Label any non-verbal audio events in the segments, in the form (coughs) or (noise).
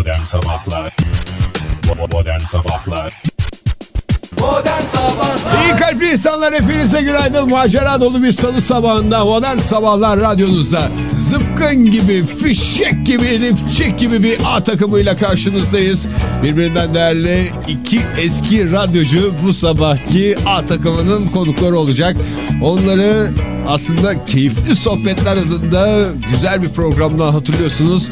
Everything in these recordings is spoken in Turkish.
Modern Sabahlar Modern Sabahlar Modern Sabahlar İyi kalpli insanlar hepinize günaydın. Macera dolu bir salı sabahında Modern Sabahlar radyonuzda zıpkın gibi, fişek gibi, dipçik gibi bir A takımıyla karşınızdayız. Birbirinden değerli iki eski radyocu bu sabahki A takımının konukları olacak. Onları aslında keyifli sohbetler adında güzel bir programdan hatırlıyorsunuz.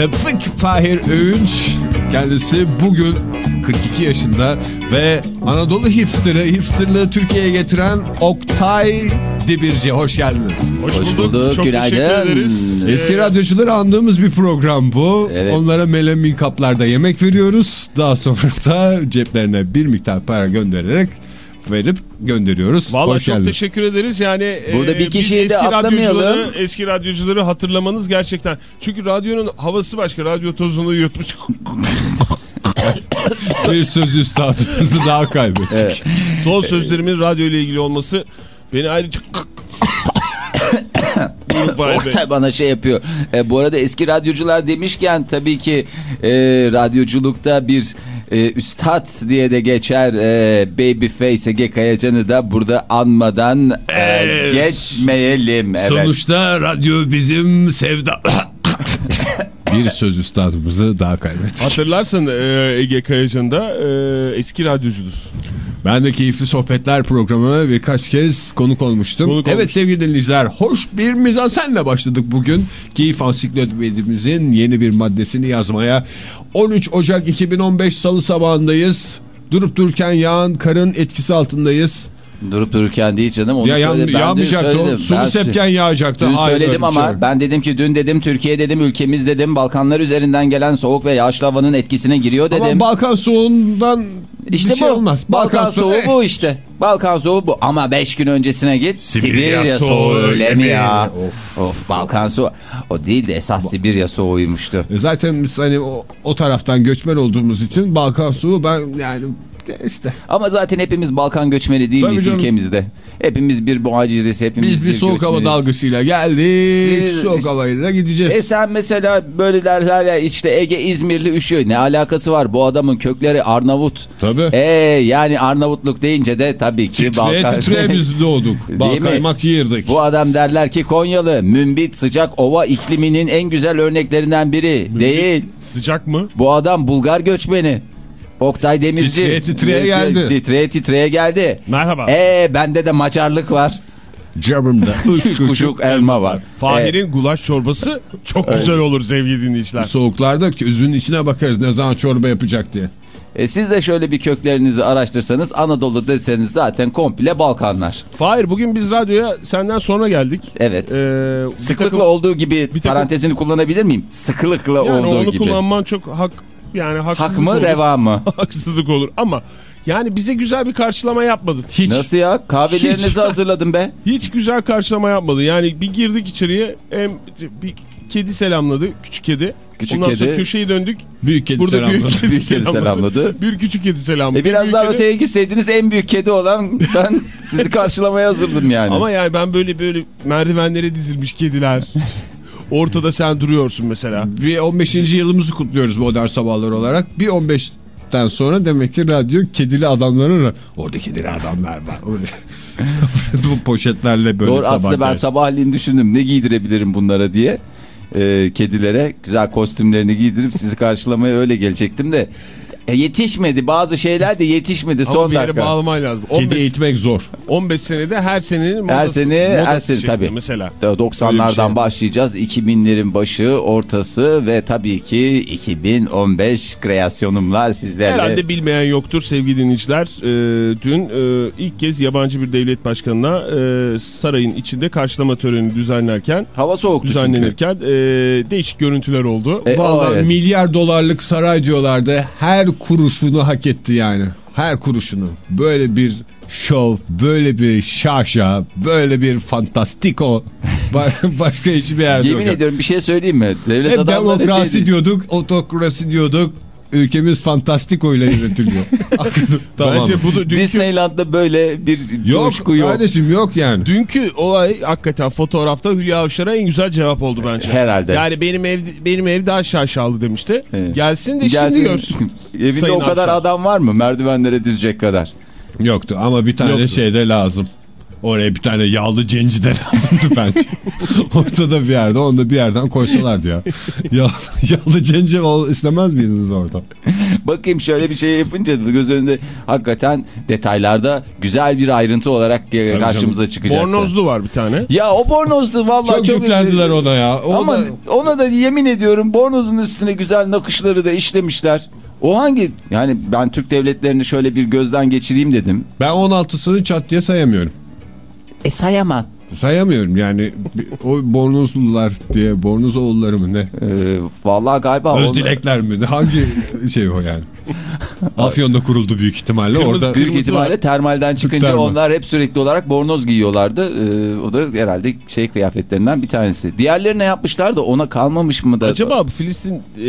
Tevfik Fahir Öğünç kendisi bugün 42 yaşında ve Anadolu hipsterı, hipsterlığı Türkiye'ye getiren Oktay Demirci. Hoş geldiniz. Hoş bulduk, Çok günaydın. teşekkür ederiz. Eski radyocuları andığımız bir program bu. Evet. Onlara melamin kaplarda yemek veriyoruz. Daha sonra da ceplerine bir miktar para göndererek verip gönderiyoruz. Vallahi Hoş çok geldiniz. teşekkür ederiz. Yani Burada e, bir biz kişiyi de eski atlamayalım. radyocuları, eski radyocuları hatırlamanız gerçekten. Çünkü radyonun havası başka. Radyo tozunu yutmuş. (laughs) Bir söz üstadımızı daha kaybettik. Evet. Son sözlerimin radyo ile ilgili olması beni ayrıca. (coughs) Oktay bana şey yapıyor. E, bu arada eski radyocular demişken tabii ki e, radyoculukta bir e, üstad diye de geçer e, Babyface Ege Kayacan'ı da burada anmadan e, Evet. geçmeyelim. Evet. Sonuçta radyo bizim sevda... (coughs) bir söz üstadımızı daha kaybettik. Hatırlarsan e, Ege Kayacan da e, eski radyocudur. Ben de Keyifli Sohbetler programına birkaç kez konuk olmuştum. Konuk evet olmuş. sevgili dinleyiciler, hoş bir mizansenle başladık bugün. Keyif Ansiklopedimizin yeni bir maddesini yazmaya. 13 Ocak 2015 Salı sabahındayız. Durup dururken yağan karın etkisi altındayız. Durup dururken değil canım. Onu ya yağ- söyle- yağmayacaktı o. söyledim. Sulu sepken yağacaktı. Dün Hayır, söyledim ama şey ben dedim ki dün dedim Türkiye dedim ülkemiz dedim Balkanlar üzerinden gelen soğuk ve yağışlı havanın etkisine giriyor dedim. Ama Balkan soğuğundan İşte bir şey bu. olmaz. Balkan, soğuğu- soğuğu bu işte. Balkan soğuğu bu. Ama 5 gün öncesine git. Sibirya, Sibirya soğuğu öyle mi ya? Of. Balkan soğuğu. O değil de esas Sibirya soğuğuymuştu. E Zaten biz hani o, o taraftan göçmen olduğumuz için Balkan soğuğu ben yani işte Ama zaten hepimiz Balkan göçmeni değil Tabii miyiz canım. ülkemizde? Hepimiz bir muhaciriz. Hepimiz biz bir soğuk hava göçmeniz. dalgasıyla geldik. Siz- soğuk havayla gideceğiz. E sen mesela böyle derler ya işte Ege İzmirli üşüyor. Ne alakası var? Bu adamın kökleri Arnavut. Tabii. E yani Arnavutluk deyince de tabii ki Titreye Balkan. titreye biz doğduk. Bal (laughs) Değil mi? kaymak yiyirdik. Bu adam derler ki Konyalı, mümbit, sıcak ova ikliminin en güzel örneklerinden biri. Değil. Sıcak mı? Bu adam Bulgar göçmeni. Oktay Demirci. Titreye titreye geldi. Titreye titreye geldi. Merhaba. Ee bende de Macarlık var. Cebimde (laughs) üç Kuşuk elma var. Ee, Fahir'in gulaş çorbası çok güzel olur sevgili dinleyiciler. Soğuklarda gözünün içine bakarız ne zaman çorba yapacak diye. E, siz de şöyle bir köklerinizi araştırsanız Anadolu deseniz zaten komple Balkanlar. Fahir bugün biz radyoya senden sonra geldik. Evet. Ee, Sıklıkla takım- olduğu gibi takım- parantezini kullanabilir miyim? Sıklıkla yani olduğu onu gibi. kullanman çok hak yani haksızlık Hak mı olur. reva mı? (laughs) haksızlık olur ama yani bize güzel bir karşılama yapmadın. Hiç. Nasıl ya? Kahvelerinizi Hiç. hazırladım be. (laughs) Hiç güzel karşılama yapmadı. Yani bir girdik içeriye hem bir kedi selamladı. Küçük kedi. Küçük Ondan sonra kedi. köşeyi döndük. Büyük kedi Burada selamlar. büyük kedi, Büyük kedi selamladı. selamladı. Bir küçük kedi selamladı. E biraz Büyük daha kedi- öteye gitseydiniz en büyük kedi olan ben (laughs) sizi karşılamaya hazırdım yani. Ama yani ben böyle böyle merdivenlere dizilmiş kediler. Ortada sen duruyorsun mesela. Bir 15. yılımızı kutluyoruz modern sabahlar olarak. Bir 15'ten sonra demek ki radyo kedili adamların orada kedili adamlar var. (laughs) Bu poşetlerle böyle Doğru aslında ben sabahleyin düşündüm ne giydirebilirim bunlara diye. Ee, kedilere güzel kostümlerini giydirip sizi karşılamaya öyle gelecektim de. E, yetişmedi bazı şeyler de yetişmedi Ama son bir yere dakika. bağlaman lazım. Kedi 15, eğitmek zor. 15 senede her senenin modası. Her sene her sene tabii. Mesela. Ee, Öyle bir 90'lardan şey. başlayacağız. 2000'lerin başı, ortası ve tabii ki 2015 kreasyonumla sizlerle. Herhalde bilmeyen yoktur sevgili dinleyiciler. Ee, dün e, ilk kez yabancı bir devlet başkanına e, sarayın içinde karşılama töreni düzenlerken Hava soğuktu çünkü. düzenlenirken e, değişik görüntüler oldu. E, o Vallahi evet. milyar dolarlık saray diyorlardı. Her kuruşunu hak etti yani. Her kuruşunu. Böyle bir şov, böyle bir şaşa, böyle bir fantastiko. (laughs) Ba- Başka hiçbir yerde Yemin yok. ediyorum bir şey söyleyeyim mi? Devlet Hep adamları demokrasi şey- diyorduk, otokrasi diyorduk. Ülkemiz fantastiko ile yönetiliyor. (laughs) tamam. Bence bu da dünkü, Disneyland'da böyle bir yok coşku yok. kardeşim yok yani. dünkü olay hakikaten fotoğrafta Hülya Avşar'a en güzel cevap oldu bence. Herhalde. Yani benim ev benim ev daha şaşalı demişti. Evet. Gelsin de Gelsin. şimdi görsün. (laughs) Evinde Sayın o kadar Avşar. adam var mı merdivenlere düzecek kadar? Yoktu ama bir tane Yoktu. şey de lazım. Oraya bir tane yağlı cenci de (laughs) lazımdı bence. Ortada bir yerde onu da bir yerden koysalardı ya. ya (laughs) yağlı cenci istemez miydiniz orada? Bakayım şöyle bir şey yapınca da göz önünde hakikaten detaylarda güzel bir ayrıntı olarak e, karşımıza çıkacak. Bornozlu var bir tane. Ya o bornozlu vallahi Çok, çok, yüklendiler ona ya. O Ama da- ona da yemin ediyorum bornozun üstüne güzel nakışları da işlemişler. O hangi yani ben Türk devletlerini şöyle bir gözden geçireyim dedim. ben 16'sını çat diye sayamıyorum. E sayamam. Sayamıyorum yani o bornozlular diye bornoz oğulları mı ne? Ee, vallahi galiba Öz onlar- dilekler mi? Hangi şey o yani? (laughs) (laughs) Afyon'da kuruldu büyük ihtimalle. Kırmızı Orada Büyük Kırmızı ihtimalle var. termalden çıkınca Termal. onlar hep sürekli olarak bornoz giyiyorlardı. Ee, o da herhalde şey kıyafetlerinden bir tanesi. Diğerlerine yapmışlar da ona kalmamış mı da? Acaba bu Filistin e,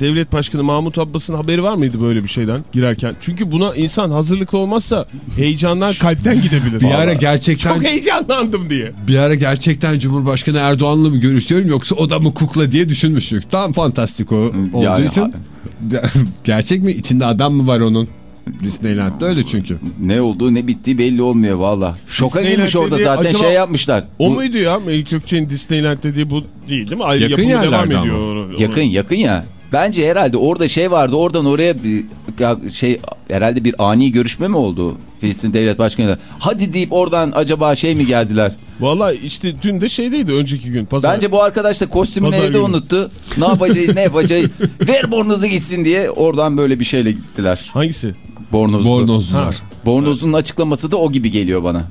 devlet başkanı Mahmut Abbas'ın haberi var mıydı böyle bir şeyden girerken? Çünkü buna insan hazırlıklı olmazsa heyecandan kalpten gidebilir. bir ara gerçekten Çok heyecanlandım diye. bir ara gerçekten Cumhurbaşkanı Erdoğan'la mı görüşüyorum yoksa o da mı kukla diye düşünmüştük. Tam fantastik o olduğu Yani- için. (laughs) Gerçek mi? İçinde adam mı var onun? Disneyland'da öyle çünkü. Ne olduğu ne bittiği belli olmuyor valla. Şoka girmiş orada zaten şey yapmışlar. O Bu- muydu ya? Melik Gökçe'nin Disneyland dediği bu değil değil mi? Ayrı Yakın yapımı devam ediyor. ama. Yakın yakın ya. Bence herhalde orada şey vardı oradan oraya bir şey herhalde bir ani görüşme mi oldu Filistin Devlet Başkanı'yla? Hadi deyip oradan acaba şey mi geldiler? Valla işte dün de şeydeydi önceki gün. Pazar. Bence bu arkadaş da kostümünü Pazar evde günü. unuttu. Ne yapacağız ne yapacağız? (laughs) Ver bornozu gitsin diye oradan böyle bir şeyle gittiler. Hangisi? Bornozlu. Bornozlular. Ha. Bornozun açıklaması da o gibi geliyor bana.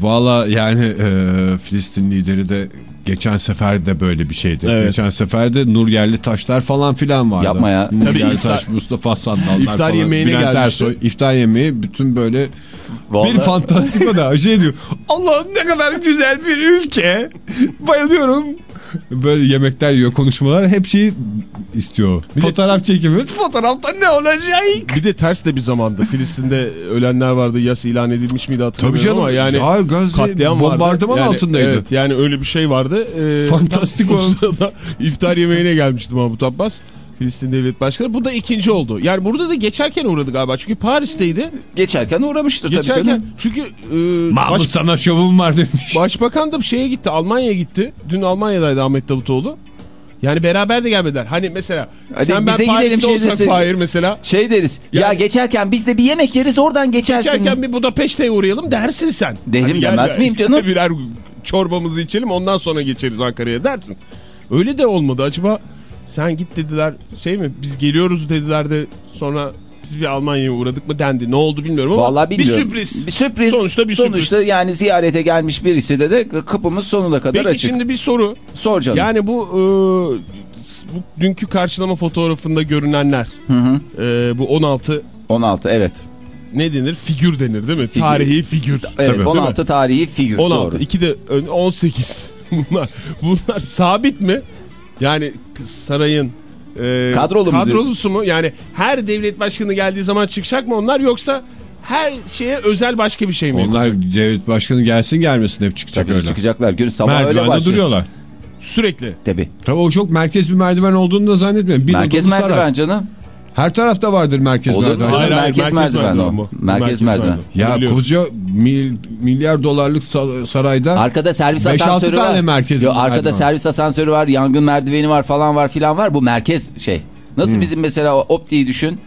Valla yani e, Filistin lideri de geçen sefer de böyle bir şeydi. Evet. Geçen sefer de Nur Yerli Taşlar falan filan vardı. Yapma ya. Nur Tabii Yerli iftar- Taş, Mustafa Sandallar İftar falan. yemeğine Bülent gelmişti. Ersoy. İftar yemeği bütün böyle Vallahi- bir fantastik o da şey diyor. Allah'ım ne kadar güzel bir ülke. Bayılıyorum. (laughs) Böyle yemekler yiyor konuşmalar hep şeyi istiyor. Fotoğraf çekimi. Fotoğrafta ne olacak? Bir de ters de bir zamandı. Filistin'de ölenler vardı. Yas ilan edilmiş miydi hatırlamıyorum Tabii canım. ama yani ya Gazze katliam vardı. bombardıman Yani, altındaydı. Evet yani öyle bir şey vardı. Ee, Fantastik (laughs) tam o. sırada iftar yemeğine gelmişti Mahmut Abbas. Filistin Devlet Başkanı. Bu da ikinci oldu. Yani burada da geçerken uğradı galiba. Çünkü Paris'teydi. Geçerken uğramıştır tabii Geçerken canım. çünkü e, Mahmut baş- sana şovum var demiş. Başbakan da şeye gitti. Almanya'ya gitti. Dün Almanya'daydı Ahmet Davutoğlu. Yani beraber de gelmediler. Hani mesela Hadi sen ben bize gidelim Paris'te olsak şeydesi- Fahir mesela. Şey deriz. ya Yani- geçerken biz de bir yemek yeriz oradan geçersin. Geçerken bir Budapeşte'ye uğrayalım dersin sen. Derim gel demez de miyim (laughs) canım? Birer çorbamızı içelim ondan sonra geçeriz Ankara'ya dersin. Öyle de olmadı. Acaba sen git dediler şey mi biz geliyoruz dediler de sonra biz bir Almanya'ya uğradık mı dendi. Ne oldu bilmiyorum ama Vallahi bilmiyorum. bir sürpriz. Bir sürpriz. Sonuçta bir Sonuçta sürpriz. yani ziyarete gelmiş birisi de de kapımız sonuna kadar Peki açık. şimdi bir soru. Sor canım. Yani bu, e, bu dünkü karşılama fotoğrafında görünenler Hı hı. e, bu 16 16 evet. ne denir? Figür denir değil mi? Figür. Tarihi figür. Evet Tabii. 16 tarihi figür 16. doğru. 2 de ön- 18. (laughs) Bunlar bunlar sabit mi? Yani sarayın e, Kadrolu mu kadrolusu mu? Yani her devlet başkanı geldiği zaman çıkacak mı onlar yoksa her şeye özel başka bir şey mi? Onlar yapılacak? devlet başkanı gelsin gelmesin hep çıkacak Tabii öyle. çıkacaklar. Gün sabah öyle Merdivende başlıyor. duruyorlar. Sürekli. Tabii. Tabii o çok merkez bir merdiven olduğunu da zannetmiyorum. Bir Merkez saray. merdiven canım. Her tarafta vardır merkez Olur merdiven. Hayır, hayır, merkez, merkez merdiven, merdiven o. bu. Merkez, Merkez merdiven. merdiven. Ya Biliyorum. koca mil- milyar dolarlık sa- sarayda Arkada servis 5-6 asansörü var. tane merkez Yo, merdiven arkada var. servis asansörü var, yangın merdiveni var falan var filan var. Bu merkez şey. Nasıl Hmm. bizim mesela o optiği düşün.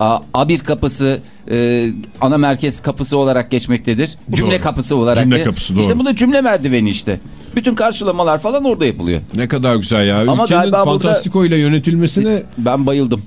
A- A1 kapısı e, ana merkez kapısı olarak geçmektedir. Cümle kapısı olarak. Cümle de- kapısı, doğru. İşte bu da cümle merdiveni işte. Bütün karşılamalar falan orada yapılıyor. ne kadar güzel ya. Ama Ülkenin burada- fantastiko ile yönetilmesine Ben bayıldım.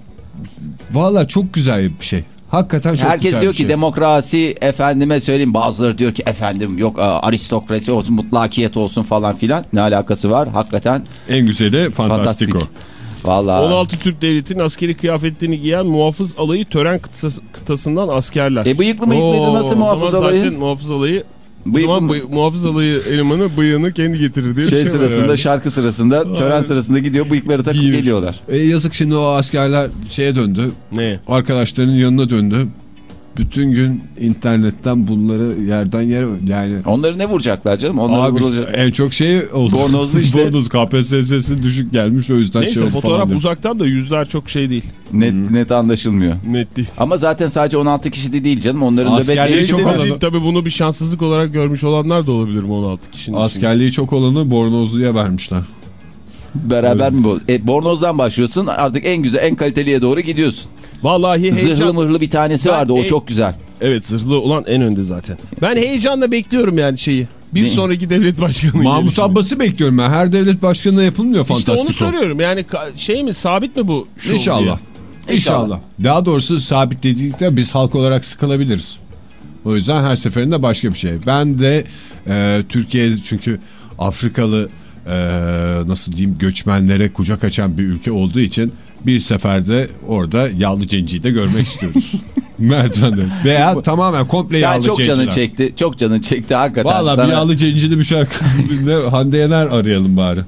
Valla çok güzel bir şey. Hakikaten çok Herkes güzel diyor ki şey. demokrasi efendime söyleyeyim bazıları diyor ki efendim yok a, aristokrasi olsun mutlakiyet olsun falan filan ne alakası var hakikaten En güzeli fantastiko. fantastik. Vallahi 16 Türk Devleti'nin askeri kıyafetlerini giyen muhafız alayı tören kıtası- kıtasından askerler. E bıyıklı mıyıklıydı Oo, nasıl O muhafız zaman alayı? zaten muhafız alayı O Bıyık- zaman bıy- muhafızalı elemanı bıyığını kendi getirir diye şey var sırasında herhalde. şarkı sırasında tören sırasında gidiyor bıyıkları takıp Giyinir. geliyorlar. E, yazık şimdi o askerler şeye döndü. Ne? Arkadaşlarının yanına döndü. Bütün gün internetten bunları yerden yere yani Onları ne vuracaklar canım? Onları Abi vurulacak. en çok şey oldu. Bornozlu işte. (laughs) Bornoz KPSS'si düşük gelmiş o yüzden şey Neyse oldu fotoğraf falan uzaktan da yüzler çok şey değil. Net net anlaşılmıyor. Net değil. Ama zaten sadece 16 kişi de değil canım. Onların Askerliği çok çok alanı. Değil, tabii bunu bir şanssızlık olarak görmüş olanlar da olabilir mi 16 kişinin içinde? Askerliği çok olanı bornozluya vermişler. beraber mi bu? E, bornozdan başlıyorsun artık en güzel en kaliteliye doğru gidiyorsun. Vallahi heyecan... Zırhlı mırhlı bir tanesi Ben vardı o çok güzel. Evet zırhlı olan en önde zaten. Ben heyecanla bekliyorum yani şeyi. Bir Ne? sonraki devlet başkanı Mahmut. Abbas'ı bekliyorum ben. Her devlet başkanına yapılmıyor İşte onu soruyorum yani şey mi sabit mi bu şov diye? İnşallah. İnşallah. Daha doğrusu sabit dedikte biz halk olarak sıkılabiliriz. O yüzden her seferinde başka bir şey. Ben de e, Türkiye çünkü Afrikalı e, nasıl diyeyim göçmenlere kucak açan bir ülke olduğu için bir seferde orada yağlı cenciyi de görmek istiyoruz. (laughs) Merdivende. Veya tamamen komple Sen yağlı çok cenciler. canın çekti. Çok canın çekti hakikaten. Valla bir Sana- yağlı cencili bir şarkı. (laughs) ne, Hande Yener arayalım bari.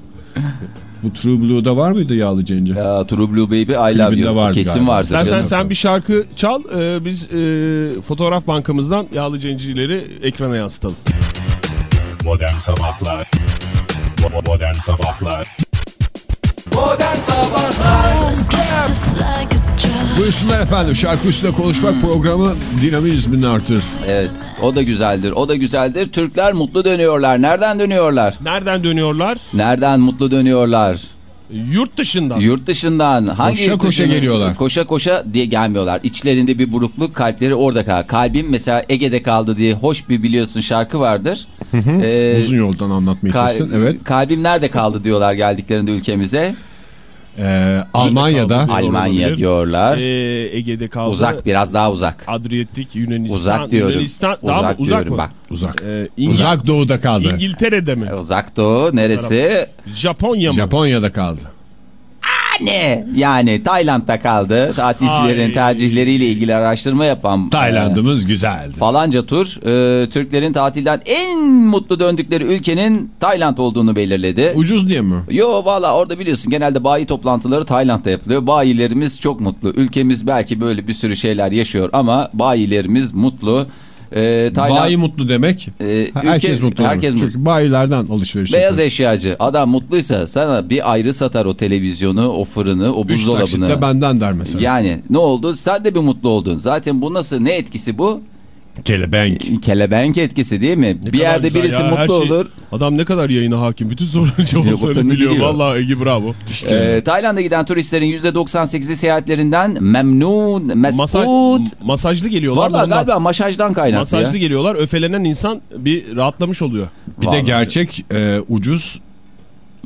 Bu True Blue'da var mıydı yağlı cenci? Ya True Blue Baby I love Klibinde you. vardı Kesin galiba. vardır Sen, sen, sen bir şarkı çal e, biz e, fotoğraf bankamızdan yağlı cencileri ekrana yansıtalım. Modern Sabahlar Modern Sabahlar Modern Sabahlar. Buyursunlar efendim şarkı üstüne konuşmak programı dinamizmini artırır. Evet o da güzeldir. O da güzeldir. Türkler mutlu dönüyorlar. Nereden dönüyorlar? Nereden dönüyorlar? Nereden mutlu dönüyorlar? Yurt dışından. Yurt dışından. Hangi Koşa yurt koşa geliyorlar. Koşa koşa diye gelmiyorlar. İçlerinde bir burukluk, kalpleri orada kal. Kalbim mesela Ege'de kaldı diye hoş bir biliyorsun şarkı vardır. Ee, Uzun yoldan anlatmayı kal- istesin. Evet. Kalbim nerede kaldı diyorlar geldiklerinde ülkemize. Ee, Almanya'da. Almanya olabilir. diyorlar. E, Ege'de kaldı. uzak biraz daha uzak. Adriyatik, Yunanistan. Uzak diyorum. Yunanistan, daha uzak mı? uzak diyorum mı? bak. uzak. E, İngil- Uzak doğuda kaldı. İngiltere'de mi? Uzak doğu neresi? Japonya mı? Japonya'da kaldı. Ne? Yani Tayland'da kaldı. Tatilcilerin tercihleriyle ilgili araştırma yapan e, Tayland'ımız güzeldi. falanca tur e, Türklerin tatilden en mutlu döndükleri ülkenin Tayland olduğunu belirledi. Ucuz diye mi? Yo valla orada biliyorsun genelde bayi toplantıları Tayland'da yapılıyor. Bayilerimiz çok mutlu. Ülkemiz belki böyle bir sürü şeyler yaşıyor ama bayilerimiz mutlu. Ee, Tayland, Bayi mutlu demek. e, herkes ülke- mutlu. olur. Herkes mutlu. Çünkü bayilerden alışveriş Beyaz yapıyor. eşyacı adam mutluysa sana bir ayrı satar o televizyonu, o fırını, o Üç buzdolabını. taksitte benden der mesela. Yani ne oldu? Sen de bir mutlu oldun. Zaten bu nasıl ne etkisi bu? Kelebenk. Kelebenk etkisi değil mi? Ne bir yerde güzel birisi ya, mutlu şey- olur. Adam ne kadar yayına hakim. Bütün soruların Cevaplarını biliyor. biliyor. Vallahi Ege bravo. Ee, Tayland'a giden turistlerin %98'i seyahatlerinden memnun, mesut. Masaj, masajlı geliyorlar. Valla galiba masajdan kaynaklı Masajlı ya. geliyorlar. Öfelenen insan bir rahatlamış oluyor. Bir de Vallahi. gerçek e, ucuz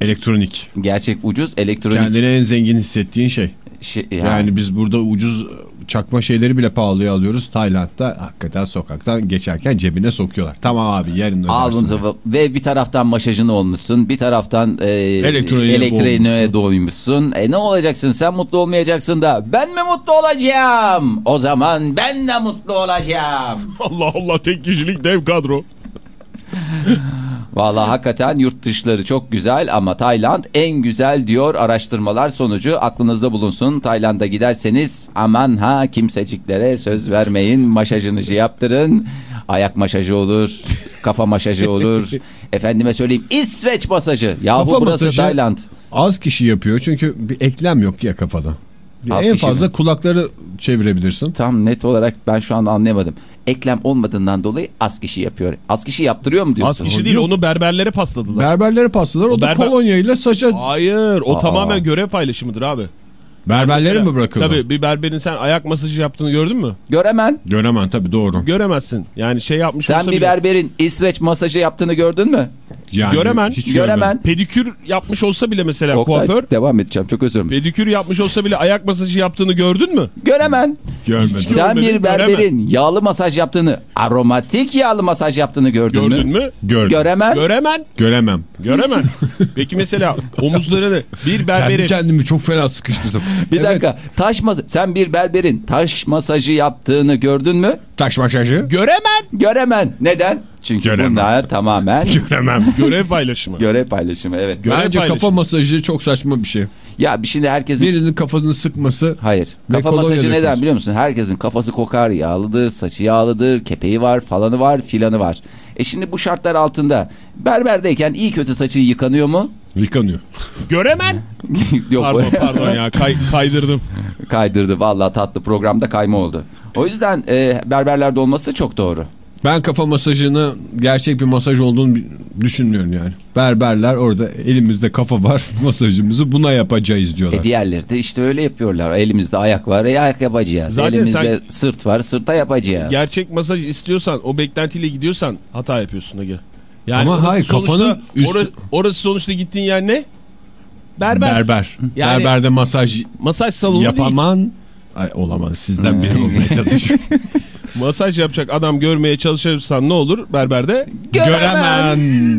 elektronik. Gerçek ucuz elektronik. Kendini en zengin hissettiğin şey. şey- Yani, yani. biz burada ucuz çakma şeyleri bile pahalıya alıyoruz. Tayland'da hakikaten sokaktan geçerken cebine sokuyorlar. Tamam abi yarın ödersin. ve bir taraftan masajını olmuşsun, bir taraftan e, Elektroniğe elektriğine boğulmuşsun. doymuşsun. E ne olacaksın sen mutlu olmayacaksın da ben mi mutlu olacağım? O zaman ben de mutlu olacağım. (laughs) Allah Allah tek kişilik dev kadro. (laughs) Vallahi hakikaten yurt dışları çok güzel ama Tayland en güzel diyor araştırmalar sonucu aklınızda bulunsun. Tayland'a giderseniz aman ha kimseciklere söz vermeyin masajınızı yaptırın. Ayak masajı olur, kafa masajı olur. (laughs) Efendime söyleyeyim İsveç masajı. Yahu Kafa burası masajı- Tayland. Az kişi yapıyor çünkü bir eklem yok ya kafada. Az en fazla mi? kulakları çevirebilirsin. Tam net olarak ben şu an anlayamadım. Eklem olmadığından dolayı az kişi yapıyor. Az kişi yaptırıyor mu diyorsun? Az kişi değil onu berberlere pasladılar. Berberlere pasladılar. O, O da berber- kolonya ile saça Hayır o Aa. tamamen görev paylaşımıdır abi. berberlere mi bırakıldı? Tabii bir berberin sen ayak masajı yaptığını gördün mü? Göremen. Göremem tabii doğru. Göremezsin. Yani şey yapmış Sen olsa bir bile. berberin İsveç masajı yaptığını gördün mü? Yani Göremen, hiç göremen. Pedikür yapmış olsa bile mesela Oktay, kuaför. Devam edeceğim çok özür dilerim. Pedikür yapmış olsa bile ayak masajı yaptığını gördün mü? Göremen. Görmedim. Sen Görmedim, bir berberin yağlı masaj yaptığını, aromatik yağlı masaj yaptığını gördün, Gördün mü? mü? Gördüm. Göremen. Göremem. Göremem. Göremem. (laughs) Peki mesela omuzlarını bir Kendi berberin kendimi çok fena sıkıştırdım. (laughs) bir dakika. Taş mas sen bir berberin taş masajı yaptığını gördün mü? Taş masajı. göremem. Göremen. Neden? Çünkü Göremem. bunlar tamamen (laughs) Göremem. Görev paylaşımı. görev paylaşımı. Evet. Görev Bence paylaşımı. kafa masajı çok saçma bir şey. Ya bir şimdi herkesin Birinin kafanı sıkması Hayır. Kafa masajı neden döküyorsun. biliyor musun? Herkesin kafası kokar, yağlıdır, saçı yağlıdır, kepeği var, falanı var, filanı var. E şimdi bu şartlar altında berberdeyken iyi kötü saçı yıkanıyor mu? yıkanıyor. Göremen. (laughs) Yok. Pardon pardon ya kay- (laughs) kaydırdım. Kaydırdı. Vallahi tatlı programda kayma oldu. O yüzden e, berberlerde olması çok doğru. Ben kafa masajını gerçek bir masaj olduğunu düşünmüyorum yani. Berberler orada elimizde kafa var (laughs) masajımızı buna yapacağız diyorlar. E diğerleri de işte öyle yapıyorlar. Elimizde ayak var, e, ayak yapacağız. Zaten Elimizde sen- sırt var, sırta yapacağız. Gerçek masaj istiyorsan o beklentiyle gidiyorsan hata yapıyorsun Ege. Yani Ama hayır, kafanın üstü- Orası, orası sonuçta gittiğin yer ne? Berber. Berber. Yani- Berberde masaj Masaj salonu değil. yapaman Ay, olamaz sizden biri Hmm. olmaya çalışıyorum. (laughs) Masaj yapacak adam görmeye çalışırsan ne olur berberde? Göremem.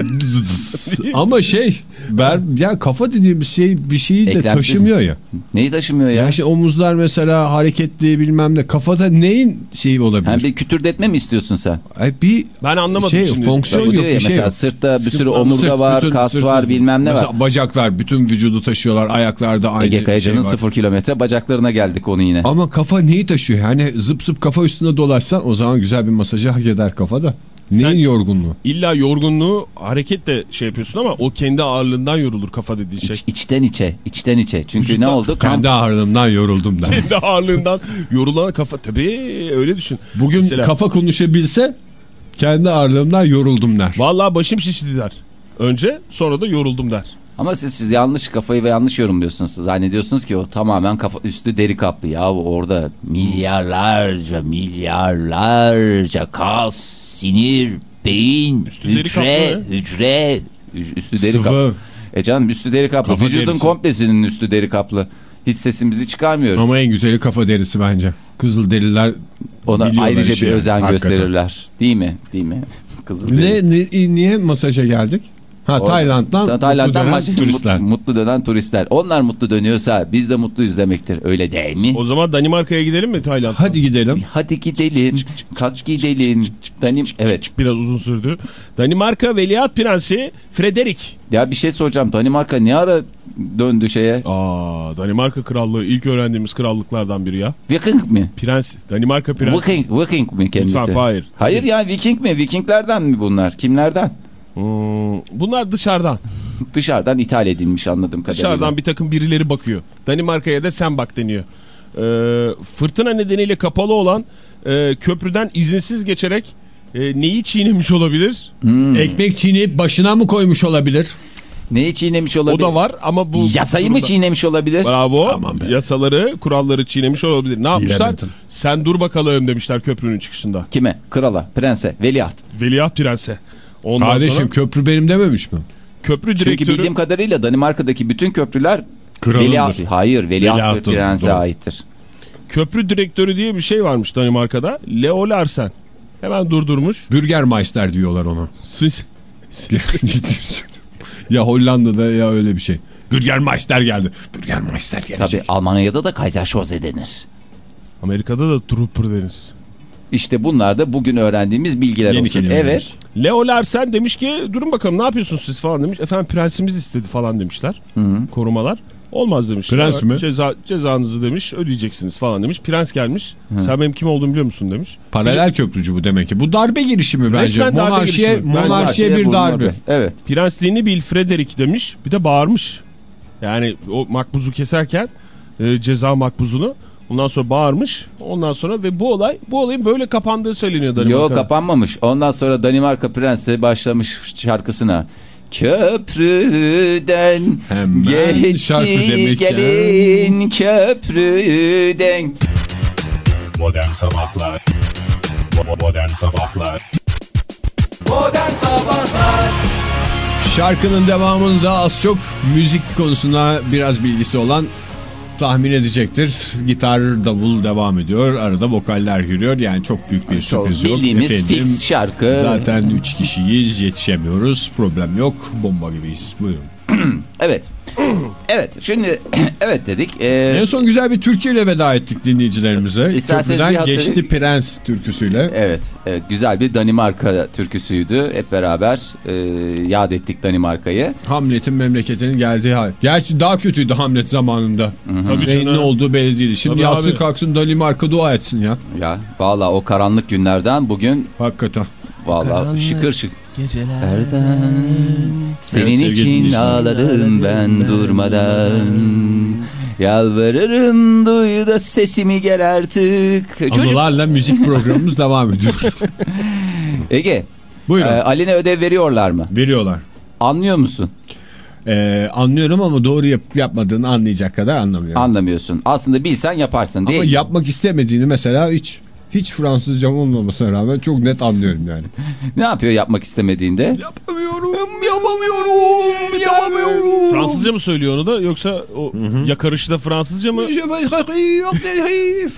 (laughs) Ama şey ber, ya kafa dediğimiz şey bir şeyi de Eklemsiz taşımıyor ya. Neyi taşımıyor ya? Ya işte omuzlar mesela hareketli bilmem ne. Kafada neyin şeyi olabilir? Hem bir kütürdetme mi istiyorsun sen? Ay bir Ben anlamadım şey şimdi. fonksiyon yok bir şey mesela yok. sırtta bir sürü Sıkıntı- omurga sırt, var, bütün kas sırtı- var, bilmem ne var. Mesela bacaklar bütün vücudu taşıyorlar. Ayaklarda aynı Ege Kayacan'ın şey var. sıfır kilometre bacaklarına geldik onu yine. Ama kafa neyi taşıyor? Yani zıp zıp kafa üstünde dolaşsan o zaman güzel bir masajı hak eder kafada. Neyin Sen- yorgunluğu? İlla yorgunluğu hareketle şey yapıyorsun ama o kendi ağırlığından yorulur kafa dediğin şey. İç, içten içe, içten içe. Çünkü ne Vücutta oldu? Kan, Kendi ağrımdan yoruldum der. Kendi ağırlığından yorulan kafa tabii öyle düşün. Bugün Mesela- kafa konuşabilse kendi ağırlığımdan yoruldum der. Vallahi başım şişti der. Önce sonra da yoruldum der. Ama siz, siz yanlış kafayı ve yanlış yorumluyorsunuz. Zannediyorsunuz ki o tamamen kafa üstü deri kaplı. Ya orada milyarlarca milyarlarca kas, sinir, beyin, Üstü hücre, hücre. Üst- Üstü deri Sıvı. kaplı. E canım üstü deri kaplı. Kafa Vücudun derisi. komplesinin üstü deri kaplı. Hiç sesimizi çıkarmıyoruz. Ama en güzeli kafa derisi bence. Kızıl deriler Ona ayrıca bir yani, özen hakikaten. gösterirler. Değil mi? Değil mi? (laughs) Kızıl. Ne, ne- niye masaja geldik? Ha O- Tayland'dan, Ta- Tayland'dan mutlu dönen turistler. Mutlu, mutlu dönen turistler. Onlar mutlu dönüyorsa biz de mutluyuz demektir. Öyle değil mi? O zaman Danimarka'ya gidelim mi Tayland'a? Hadi gidelim. Hadi gidelim. Kalk gidelim. Danim evet. Biraz uzun sürdü. Danimarka Veliaht Prensi Frederick. Ya bir şey soracağım. Danimarka ne ara döndü şeye? Aa, Danimarka Krallığı ilk öğrendiğimiz krallıklardan biri ya. Viking mi? Prens. Danimarka Prensi. Viking, Viking mi kendisi? Lütfen hayır. Hayır ya Viking mi? Vikinglerden mi bunlar? Kimlerden? Hmm, bunlar dışarıdan. (laughs) Dışarıdan ithal edilmiş anladığım kadarıyla. Dışarıdan bir takım birileri bakıyor. Danimarka'ya da sen bak deniyor. Ee, fırtına nedeniyle kapalı olan e, köprüden izinsiz geçerek e, neyi çiğnemiş olabilir? Hmm. Ekmek çiğneyip başına mı koymuş olabilir? Neyi çiğnemiş olabilir? O da var ama bu... Yasayı mı durumda- çiğnemiş olabilir? Bravo. Tamam be. Yasaları, kuralları çiğnemiş olabilir. Ne yapmışlar? Bilemedim. Sen dur bakalım demişler köprünün çıkışında. Kime? Krala, prense, veliaht. Veliaht Prense. Ondan Kardeşim sonra köprü benim dememiş mi? köprü Çünkü direktörü bildiğim kadarıyla Danimarka'daki bütün köprüler Kralındır. veliaht, hayır veliaht prense doğru. aittir. köprü direktörü diye bir şey varmış Danimarka'da. Leo Larsen. Hemen durdurmuş. Bürgermeister diyorlar ona. Siz- (laughs) ya Hollanda'da ya öyle bir şey. Bürgermeister geldi. Bürgermeister gelecek. Tabii Almanya'da da Kaiserschose denir. Amerika'da da trooper denir. İşte bunlar da bugün öğrendiğimiz bilgiler Yeni olsun. kelimeler. Evet. Leo Larsen demiş ki durun bakalım ne yapıyorsunuz siz falan demiş. Efendim prensimiz istedi falan demişler. Korumalar. Olmaz demiş. Prens mi? Ceza, cezanızı demiş ödeyeceksiniz falan demiş. Prens gelmiş. Sen benim kim olduğumu biliyor musun demiş. Paralel köprücü bu demek ki. Bu darbe girişimi bence. Resmen darbe monarşiye, girişimi. Monarşiye bir darbe. vurulmadı. Evet. Prensliğini bil Frederick demiş. Bir de bağırmış. Yani o makbuzu keserken e, ceza makbuzunu ondan sonra bağırmış. Ondan sonra ve bu olay bu olayın böyle kapandığı söyleniyor Yo Danimarka'da. kapanmamış. Ondan sonra Danimarka prensi başlamış şarkısına. Köprüden Hemen şarkı geçti demek ya. gelin köprüden. Modern Sabahlar Modern Sabahlar Modern Sabahlar Şarkının devamında az çok müzik konusuna biraz bilgisi olan tahmin edecektir. Gitar, davul devam ediyor. Arada vokaller yürüyor. Yani çok büyük bir Çok sürpriz yok. bildiğimiz fix şarkı. Zaten 3 kişiyiz. Yetişemiyoruz. Problem yok. Bomba gibiyiz. Buyurun. (clears throat) Evet. Evet şimdi (clears throat) evet dedik. Ee, En son güzel bir türküyle veda ettik dinleyicilerimize. İsterseniz geçti Prens türküsüyle. Evet, evet güzel bir Danimarka türküsüydü. Hep beraber e, yad ettik Danimarka'yı. Hamlet'in memleketinin geldiği hal. Gerçi daha kötüydü Hamlet zamanında. Tabii Neyin ne olduğu belli değil. Şimdi Tabii yatsın abi. kalksın Danimarka dua etsin ya. Ya valla o karanlık günlerden bugün Hakikaten. valla şıkır şıkır. Gecelerden. Senin Evet, için ağladım ben durmadan. Yalvarırım duy da sesimi gel artık. Çocuk Anılarla müzik programımız devam ediyor. (laughs) Ege, Buyurun. e, Aline ödev veriyorlar mı? Veriyorlar. Anlıyor musun? Ee, anlıyorum ama doğru yapıp yapmadığını anlayacak kadar anlamıyorum. Anlamıyorsun. Aslında bilsen yaparsın değil ama mi? yapmak istemediğini mesela hiç hiç Fransızcam olmamasına rağmen çok net anlıyorum yani. Ne yapıyor yapmak istemediğinde? Yapamıyorum, yapamıyorum, yapamıyorum. Fransızca mı söylüyor onu da yoksa o yakarışta Fransızca mı?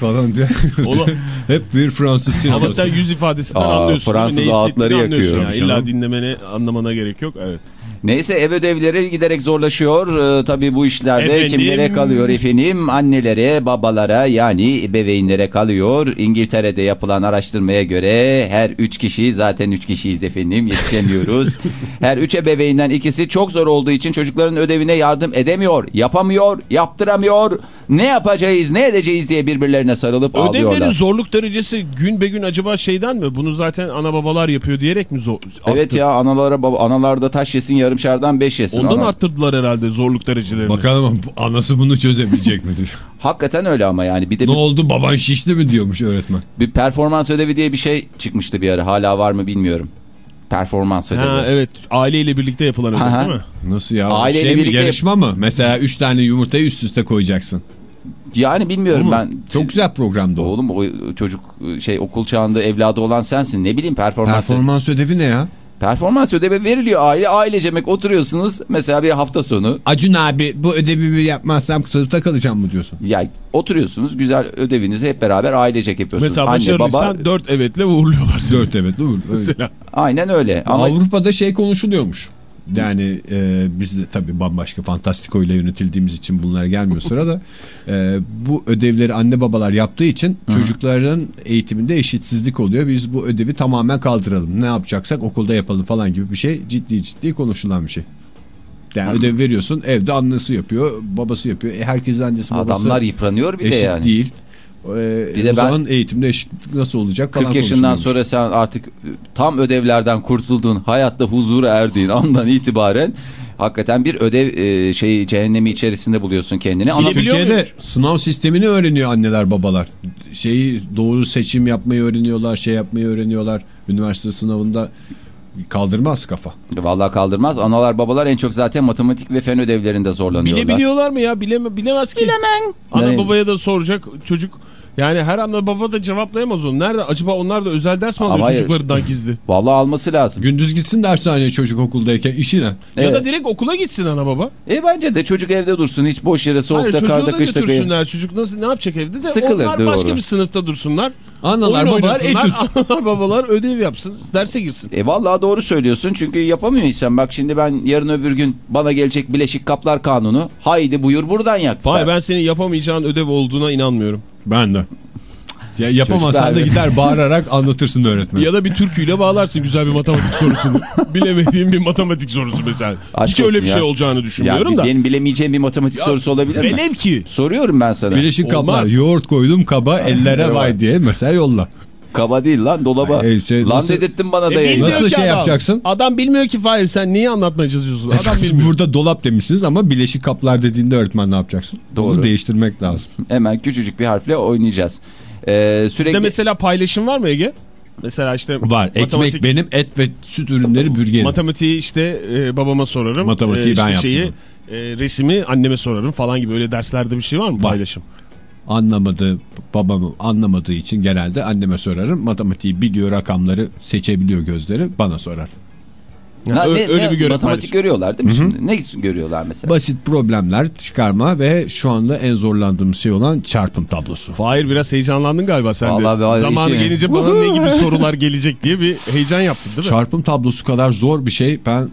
falan diye. (laughs) Hep bir Fransız Ama sineması. sen yüz ifadesinden Aa, anlıyorsun. Fransız ağıtları yakıyor. yani. İlla dinlemene anlamana gerek yok. Evet. Neyse ev ödevleri giderek zorlaşıyor. Ee, tabii bu işlerde Efendim? kimlere kalıyor efendim? Annelere, babalara yani ebeveynlere kalıyor. İngiltere'de yapılan araştırmaya göre her üç kişi zaten üç kişiyiz efendim yetişemiyoruz. (laughs) her üç ebeveynden ikisi çok zor olduğu için çocukların ödevine yardım edemiyor, yapamıyor, yaptıramıyor. Ne yapacağız, ne edeceğiz diye birbirlerine sarılıp Ödevlerin ağlıyorlar. zorluk derecesi gün be gün acaba şeyden mi? Bunu zaten ana babalar yapıyor diyerek mi zor? Evet arttı? ya analara baba analar da taş yesin yarımşardan beş yesin. Ondan Ana- arttırdılar herhalde zorluk derecelerini. Bakalım anası bunu çözebilecek midir? (laughs) Hakikaten öyle ama yani bir de ne bir oldu baban şişti mi diyormuş öğretmen. Bir performans ödevi diye bir şey çıkmıştı bir ara. Hala var mı bilmiyorum. Performans ödevi. Ha, evet aileyle birlikte yapılan ödev Aha. değil mi? Nasıl ya? Aileyle şey mi, birlikte- yarışma mı? Mesela 3 tane yumurtayı üst üste koyacaksın. Yani bilmiyorum ben. Çok güzel programdı o. Oğlum o çocuk şey okul çağında evladı olan sensin. Ne bileyim performans. Performans ödevi ne ya? Performans ödevi veriliyor aile ailecemek oturuyorsunuz. Mesela bir hafta sonu Acun abi bu ödevi bir yapmazsam sınıfta kalacağım mı diyorsun? ya oturuyorsunuz güzel ödevinizi hep beraber ailecek yapıyorsunuz. Mesela Anne baba 4 evetle uğurluyorlar. Dört evet doğru. Öyle. Mesela. aynen öyle. Ama Avrupa'da şey konuşuluyormuş. Yani e, biz de tabii bambaşka fantastiko ile yönetildiğimiz için bunlara gelmiyor sırada. E, bu ödevleri anne babalar yaptığı için çocukların eğitiminde eşitsizlik oluyor. Biz bu ödevi tamamen kaldıralım. Ne yapacaksak okulda yapalım falan gibi bir şey ciddi ciddi konuşulan bir şey. Yani ödev veriyorsun evde annesi yapıyor babası yapıyor. E, herkesin annesi babası adamlar yıpranıyor bir de eşit yani. değil. E, Bir de o ben- zaman eğitimde eşitlik nasıl olacak falan 40 yaşından sonra sen artık tam ödevlerden kurtuldun, hayatta huzura erdiğin andan itibaren hakikaten bir ödev e, şey cehennemi içerisinde buluyorsun kendini. Ama Türkiye'de muymuş? sınav sistemini öğreniyor anneler babalar. Şeyi doğru seçim yapmayı öğreniyorlar, şey yapmayı öğreniyorlar. Üniversite sınavında kaldırmaz kafa. vallahi kaldırmaz. Analar babalar en çok zaten matematik ve fen ödevlerinde zorlanıyorlar. Bilebiliyorlar mı ya? Bileme, bilemez ki. Bilemem. Ana babaya da soracak çocuk. Yani her ana baba da cevaplayamaz onu. Nerede? Acaba onlar da özel ders mi alıyor Ama hayır. çocuklarından gizli? (laughs) Vallahi alması lazım. Gündüz gitsin dershaneye çocuk okuldayken işine. Ya Evet. da direkt okula gitsin ana baba. E bence de çocuk evde dursun hiç boş yere Hayır soğukta çocuğu karda da kışta. götürsünler. Çocuk nasıl ne yapacak evde de Sıkılır, onlar başka doğru. bir sınıfta dursunlar. Analar babalar etüt. (laughs) Analar babalar ödev yapsın. Derse girsin. E vallahi doğru söylüyorsun çünkü yapamıyor insan. Bak şimdi ben yarın öbür gün bana gelecek Bileşik Kaplar Kanunu. Haydi buyur buradan yak. Vay ben senin yapamayacağın ödev olduğuna inanmıyorum. Ben de. Ya yapamazsan Çocuklar- da gider bağırarak (laughs) anlatırsın öğretmen. Ya da bir türküyle bağlarsın güzel bir matematik sorusunu. Bilemediğim bir matematik sorusu mesela. Aşk Hiç öyle bir ya. şey olacağını Ya düşünmüyorum da. benim bilemeyeceğim bir matematik sorusu olabilir mi? Velev ki. Soruyorum ben sana. Birleşik kaplar yoğurt koydum kaba (laughs) ellere vay diye mesela yolla. Kaba değil lan dolaba. Ay, şey, lan nasıl- dedirttin bana da E, yayında. bilmiyor Nasıl şey adam. yapacaksın? Adam bilmiyor ki Fahir sen niye anlatmaya çalışıyorsun? Adam bilmiyor. Burada dolap demişsiniz ama bileşik kaplar dediğinde öğretmen ne yapacaksın? Doğru. Onu değiştirmek lazım. (laughs) Hemen küçücük bir harfle oynayacağız. Ee, Sizde sürekli mesela paylaşım var mı Ege? Mesela işte Var. Ekmek matematik- benim et ve süt ürünleri bürgenim. Matematiği işte e, babama sorarım. Matematiği işte ben şeyi, yaptım. e, resimi anneme sorarım falan gibi öyle derslerde bir şey var mı paylaşım? Anlamadığı babamı anlamadığı için genelde anneme sorarım. Matematiği biliyor rakamları seçebiliyor gözleri bana sorar. Yani Ha, ne- öyle ne- bir görev matematik paylaşım. görüyorlar değil mi şimdi? Ne görüyorlar mesela? Basit problemler çıkarma ve şu anda en zorlandığım şey olan çarpım tablosu. Fahir biraz heyecanlandın galiba sen Vallahi de. vallahi Zamanı işi- gelince bana ne gibi (laughs) sorular gelecek diye bir heyecan yaptın değil mi? Çarpım tablosu kadar zor bir şey ben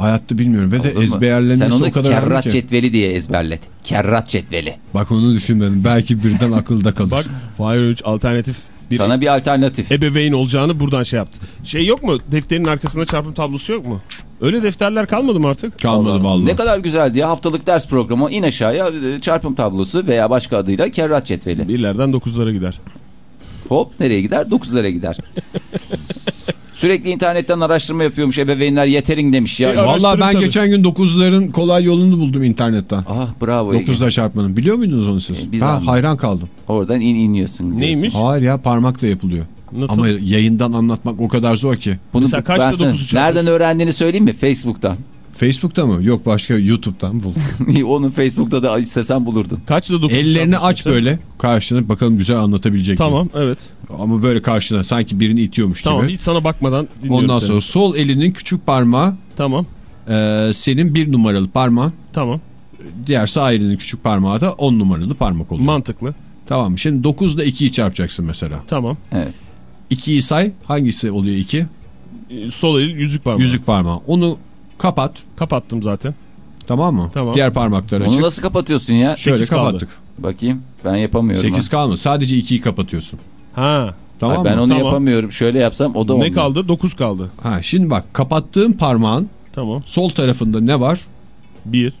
Hayatta bilmiyorum ve de Olur mu? ezberlenmesi Sen onu o kadar önemli kerrat ki. cetveli diye ezberlet. Kerrat cetveli. Bak onu düşünmedim. Belki birden akılda kalır. Bak Fahir Öğünç alternatif bir Sana bir alternatif. ebeveyn olacağını buradan şey yaptı. Şey yok mu? Defterin arkasında çarpım tablosu yok mu? Öyle defterler kalmadı mı artık? Kalmadı vallahi. Ne kadar güzeldi ya haftalık ders programı in aşağıya e, çarpım tablosu veya başka adıyla kerrat cetveli. Birlerden dokuzlara gider. Hop nereye gider? 9'lara gider. (laughs) Sürekli internetten araştırma yapıyormuş ebeveynler yetering demiş ya. E, Vallahi Araştırın ben tabii. geçen gün 9'ların kolay yolunu buldum internetten. Ah bravo Ege. 9'da çarpmanın. Biliyor muydunuz onu siz? E, biz ha, hayran kaldım. Oradan in iniyorsun. diyorsun. Neymiş? Hayır ya parmakla yapılıyor. Nasıl? Ama yayından anlatmak o kadar zor ki. Bunu Mesela kaçta ben sana- dokuzu çarpıyorsun? Nereden öğrendiğini söyleyeyim mi? Facebook'tan. Facebook'ta mı? Yok başka YouTube'dan buldum. (laughs) Onu Facebook'ta da istesen bulurdun. Kaçta dokuz Ellerini aç sen? böyle karşına bakalım güzel anlatabilecek mi? Tamam evet. Ama böyle karşına sanki birini itiyormuş Tamam gibi. hiç sana bakmadan dinliyorum Ondan seni. sonra sol elinin küçük parmağı Tamam e, senin bir numaralı parmağın. tamam Diğer sağ elinin küçük parmağı da 10 numaralı parmak oluyor. mantıklı. tamam? Şimdi 9 ile 2'yi çarpacaksın mesela. Tamam. Evet. 2'yi say. Hangisi oluyor 2? Ee, Sol el yüzük parmağı. Yüzük parmağı. Onu kapat. Kapattım zaten. Tamam mı? Tamam. Diğer parmakları Onu açık. nasıl kapatıyorsun ya? Şöyle kaldı. kapattık. Bakayım. Ben yapamıyorum. 8 kalmadı. Sadece 2'yi kapatıyorsun. Ha. Tamam Ay, ben mı? onu Tamam. yapamıyorum. Şöyle yapsam o da olmuyor. Ne kaldı? 9 kaldı. Ha, şimdi bak kapattığın parmağın Tamam. sol tarafında ne var? 1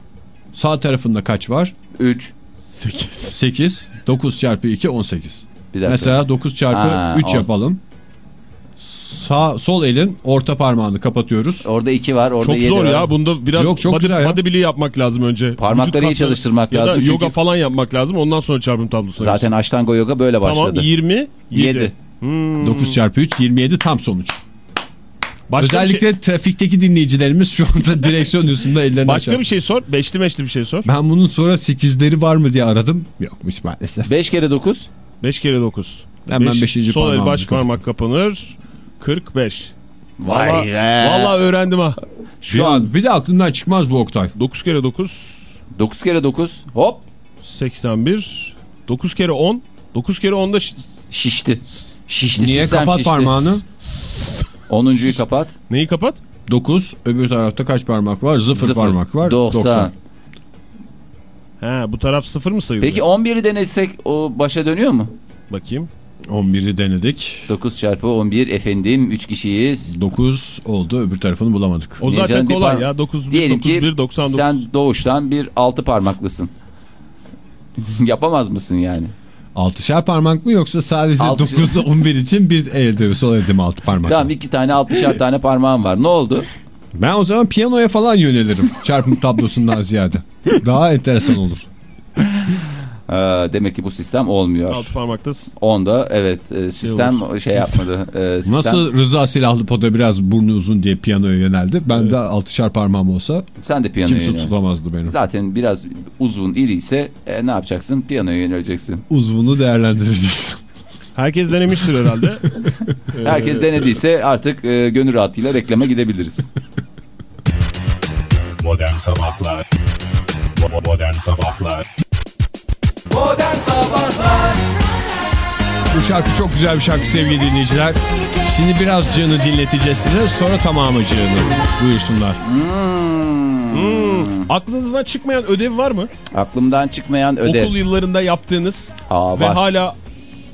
Sağ tarafında kaç var? 3. 8 8. 9 çarpı 2 18. Bir dakika. Mesela 9 çarpı Ha, 3 olsun. yapalım. Sağ, sol elin orta parmağını kapatıyoruz. Orada 2 var. Orada Çok 7 zor var. ya. Bunda biraz Yok, çok body, ya. bodybuilding yapmak lazım önce. Parmakları iyi çalıştırmak ya lazım da yoga falan yapmak lazım. Ondan sonra çarpım tablosuna Zaten Ashtanga yoga böyle başladı. Tamam 20 7. 7. Hmm. 9 çarpı 3 27 tam sonuç. Başka Özellikle şey, trafikteki dinleyicilerimiz şu anda (laughs) direksiyon üstünde ellerini başka açar. bir şey sor. Beşli meşli bir şey sor. Ben bunun sonra 8'leri var mı diye aradım. Yokmuş maalesef. 5 kere 9. 5 kere 9. Hemen beşinci Sol el parmağımızı baş parmak kapanır. 45. Vay Vallahi, be. vallahi öğrendim ha. Şu an bir de aklından çıkmaz bu Oktay. 9 kere 9 9 kere 9. Hop. 81. 9 kere 10. 9 kere 10 da ş- Şişti. Şişti. Niye kapat şişti. parmağını? 10'uncuyu kapat. neyi kapat? 9 öbür tarafta kaç parmak var? 0 Sıfır. parmak var. 90. 90. He bu taraf 0 mı sayılıyor? Peki 11'i denesek o başa dönüyor mu? Bakayım. 11'i denedik. 9 çarpı 11 efendim 3 kişiyiz. 9 oldu öbür tarafını bulamadık. O Niye zaten kolay ya. 9 1 Diyelim 9 ki 1 99. sen doğuştan bir 6 parmaklısın. (laughs) Yapamaz mısın yani? 6'şer parmak mı yoksa sadece Altışar. 9 ile 11 için bir elde sol elde mi 6 parmak? Tamam iki tane 6'şer tane parmağım var. Ne oldu? Ben o zaman piyanoya falan yönelirim. Çarpım tablosundan ziyade. Daha enteresan olur. Ee, demek ki bu sistem olmuyor. 6 parmaktasın. Onda evet e, sistem şey, yapmadı. E, (laughs) sistem, Nasıl Rıza Silahlı Poda biraz burnu uzun diye piyanoya yöneldi. Ben de 6'şer parmağım olsa Sen de piyanoya kimse yönel. tutamazdı beni. Zaten biraz uzun iri ise e, ne yapacaksın? Piyanoya yöneleceksin. Uzvunu değerlendireceğiz. (laughs) Herkes denemiştir herhalde. Ee, Herkes denediyse artık e, gönül rahatlığıyla reklama gidebiliriz. Modern Sabahlar Modern Sabahlar Modern Sabahlar Bu şarkı çok güzel bir şarkı sevgili dinleyiciler. Şimdi biraz cığını dinleteceğiz size sonra tamamı cığını. Buyursunlar. Hmm. Aklınızdan çıkmayan ödev var mı? Aklımdan çıkmayan ödev. Okul yıllarında yaptığınız Aa, ve var. hala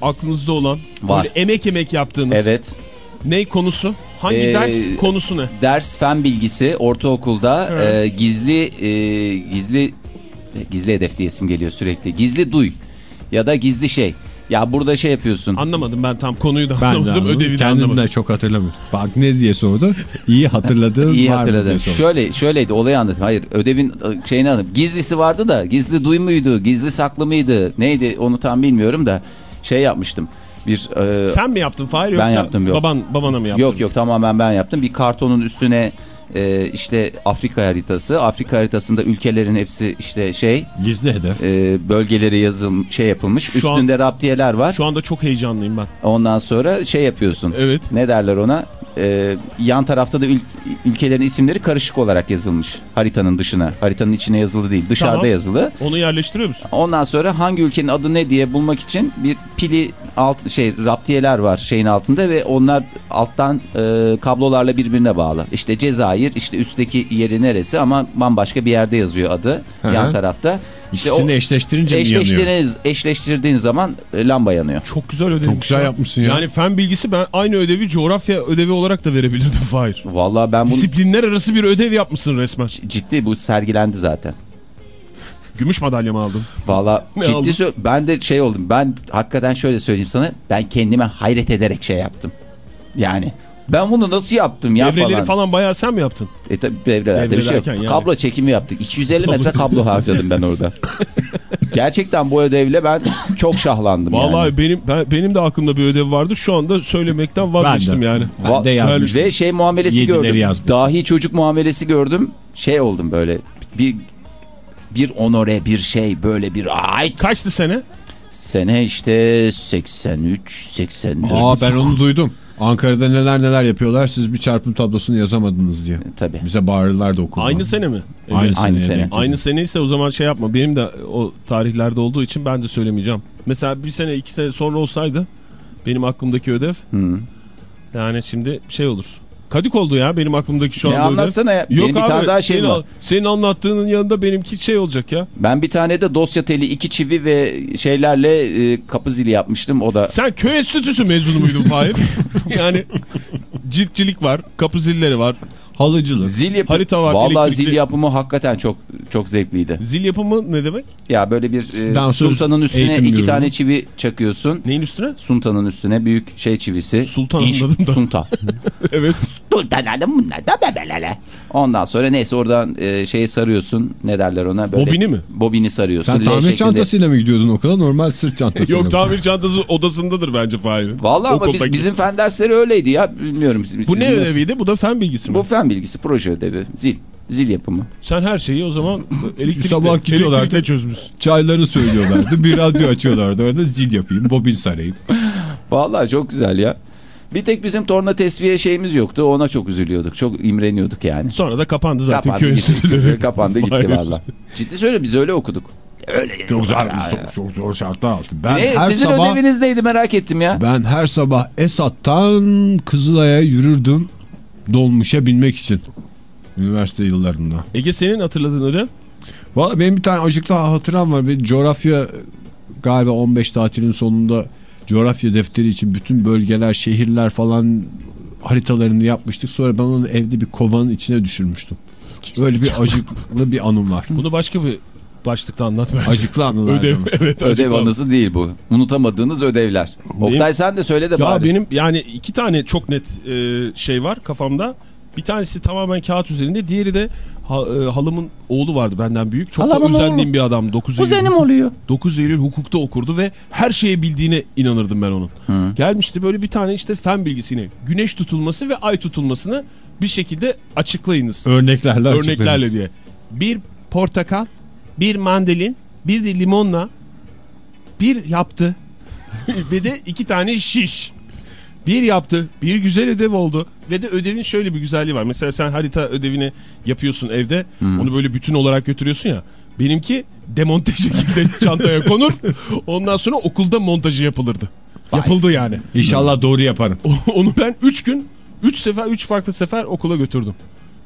aklınızda olan Var. böyle emek emek yaptığınız. Evet. Ne konusu? Hangi Ee, ders konusu ne? Ders fen bilgisi ortaokulda Evet. e, gizli e, gizli gizli hedef diye isim geliyor sürekli. Gizli duy ya da gizli şey. Ya burada şey yapıyorsun. Anlamadım ben tam konuyu da Ben anlamadım, anlamadım. ödevi de Kendim anlamadım. de çok hatırlamıyorum. Bak ne diye sordu. İyi hatırladığın (laughs) İyi var mı hatırladım. diye sordu. Şöyle şöyleydi olayı anlatayım. Hayır ödevin e, şeyini anladım. Gizlisi vardı da gizli duy muydu? Gizli saklı mıydı? Neydi onu tam bilmiyorum da şey yapmıştım. Bir e, Sen mi yaptın Fahir yoksa yaptım, yok. baban babana mı yaptın? Yok yok tamamen ben yaptım. Bir kartonun üstüne e, işte Afrika haritası. Afrika haritasında ülkelerin hepsi işte şey Gizli hedef. e, bölgeleri yazım şey yapılmış. Şu an- Üstünde raptiyeler var. Şu anda çok heyecanlıyım ben. Ondan sonra şey yapıyorsun. Evet. Ne derler ona? E, yan tarafta da ül- ülkelerin isimleri karışık olarak yazılmış haritanın dışına. Haritanın içine yazılı değil dışarıda Tamam. yazılı. Onu yerleştiriyor musun? Ondan sonra hangi ülkenin adı ne diye bulmak için bir pili alt şey raptiyeler var şeyin altında ve onlar alttan e, kablolarla birbirine bağlı. İşte Cezayir işte üstteki yeri neresi ama bambaşka bir yerde yazıyor adı Hı hı. yan tarafta. İşte İkisini o- eşleştirince mi yanıyor? eşleştirdiğiniz, eşleştirdiğin zaman e, lamba yanıyor. Çok güzel ödevmiş. Çok güzel ya. yapmışsın ya. Yani fen bilgisi ben aynı ödevi coğrafya ödevi olarak da verebilirdim (laughs) Fahir. Vallahi ben bunu Disiplinler arası bir ödev yapmışsın resmen. ciddi bu sergilendi zaten. Gümüş madalya mı (laughs) aldın? Valla ciddi ben de şey oldum. Ben hakikaten şöyle söyleyeyim sana. Ben kendime hayret ederek şey yaptım. Yani ben bunu nasıl yaptım ya Devreleri falan. falan. bayağı sen mi yaptın? E tabi devrelerde bir şey yok. Yani. Kablo çekimi yaptık. 250 metre kablo harcadım ben orada. (laughs) Gerçekten bu ödevle ben çok şahlandım Vallahi yani. benim ben, benim de aklımda bir ödev vardı. Şu anda söylemekten vazgeçtim yani. Ben de yazmıştım. Ve şey muamelesi Yedileri gördüm. yazmıştım. Dahi çocuk muamelesi gördüm. Şey oldum böyle. Bir bir onore bir şey böyle bir ait. Kaçtı sene? Sene işte 83 84. Aa ben onu duydum. Ankara'da neler neler yapıyorlar siz bir çarpım tablosunu yazamadınız diye. Tabii. Bize bağırırlar da okulda. Aynı sene mi? Evet. Aynı, Aynı sene. sene. Aynı sene ise o zaman şey yapma. Benim de o tarihlerde olduğu için ben de söylemeyeceğim. Mesela bir sene iki sene sonra olsaydı benim aklımdaki ödev Hı. yani şimdi şey olur. Kadık oldu ya benim aklımdaki şu Ne anda ödev. anlatsana ya. Yok Benim bir abi tane daha şeyim senin, var. senin anlattığının yanında benimki şey olacak ya. Ben bir tane de dosya teli iki çivi ve şeylerle e, kapı zili yapmıştım. O da Sen köy enstitüsü mezunu muydun Fahir? (laughs) yani ciltçilik var, kapı zilleri var. Halıcılık. zil yapı. Harita var, Vallahi elektrikli- zil yapımı hakikaten çok çok zevkliydi. Zil yapımı ne demek? Ya böyle bir e, Dansöz sultanın üstüne iki diyorum. tane çivi çakıyorsun. Neyin üstüne? Sultanın üstüne büyük şey çivisi. Sultan İnş- anladım da. Sultan. (laughs) Evet. Sultanım bunlar da bebelele. Ondan sonra neyse oradan e, şeyi sarıyorsun. Ne derler ona? Böyle, Bobini mi? Bobini sarıyorsun. Sen L tamir şeklinde. çantasıyla mı gidiyordun okula normal sırt çantasıyla Yok tamir çantası odasındadır bence Fahir. Vallahi ama biz- bizim fen dersleri öyleydi ya. Bilmiyorum. Sizin Bu ne nasıl- ödeviydi? Bu da fen bilgisi mi? Bu fen bilgisi proje ödevi. Zil. Zil yapımı. Sen her şeyi o zaman (laughs) elektrikle, Sabah gidiyorlardı. elektrikle çözmüşsün. Çayları söylüyorlardı. Bir radyo açıyorlardı. Orada zil yapayım, bobin sarayım. Vallahi çok güzel ya. Bir tek bizim torna tesviye şeyimiz yoktu. Ona çok üzülüyorduk. Çok imreniyorduk yani. Sonra da kapandı zaten Kapandı köy enstitüleri. Kapandı gitti valla. Ciddi söylüyorum biz öyle okuduk. Öyle. Çok zor, çok, çok zor şartlar altında. Ben Ne, her sizin sabah ödeviniz neydi merak ettim ya. ben her sabah Esat'tan Kızılay'a yürürdüm dolmuşa binmek için. Üniversite yıllarında. Ege senin hatırladığın ödev? Valla benim bir tane acıklı hatıram var. Bir coğrafya galiba 15 tatilin sonunda coğrafya defteri için bütün bölgeler, şehirler falan haritalarını yapmıştık. Sonra ben onu evde bir kovanın içine düşürmüştüm. Öyle bir acıklı bir anım var. Bunu başka bir başlıkta anlat bence. Acıklı anılar. Ödev, evet. Ödev acıklı. anısı değil bu. Unutamadığınız ödevler. Oktay sen de söyle de Ya bari. benim yani iki tane çok net e, şey var kafamda. Bir tanesi tamamen kağıt üzerinde. Diğeri de ha- e, halamın oğlu vardı benden büyük. Çok Halamın da özendiğim oğlu. bir adam. 9 Eylül, Kuzenim oluyor. 9 Eylül hukukta okurdu ve her şeye bildiğine inanırdım ben onun. Hı. Gelmişti böyle bir tane işte fen bilgisini. Güneş tutulması ve ay tutulmasını bir şekilde açıklayınız. Örneklerle Örneklerle diye. Bir portakal, bir mandalin, bir de limonla bir yaptı. (laughs) ve de iki tane şiş. Bir yaptı. Bir güzel ödev oldu. Ve de ödevin şöyle bir güzelliği var. Mesela sen harita ödevini yapıyorsun evde. Onu böyle bütün olarak götürüyorsun ya. Benimki demonte şekilde (laughs) çantaya konur. Ondan sonra okulda montajı yapılırdı. Yapıldı yani. İnşallah doğru yaparım. Onu ben 3 gün 3 sefer 3 farklı sefer okula götürdüm.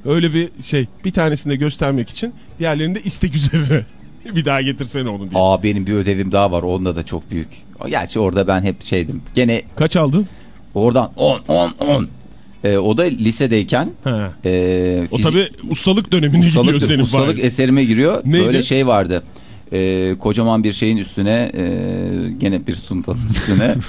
Öyle bir şey. Bir tanesini de göstermek için diğerlerini de istek üzerine. (laughs) bir daha getirsene onu diye. Aa benim bir ödevim daha var. Onda da çok büyük. Gerçi orada ben hep şeydim. Gene Kaç aldın? Oradan 10 10 10. Ee, o da lisedeyken Ha. e, O fizik- tabi ustalık dönemine ustalık, gidiyor senin ustalık bari. eserime giriyor. Neydi? Böyle şey vardı. Ee, kocaman bir şeyin üstüne e, gene bir suntanın üstüne. (laughs)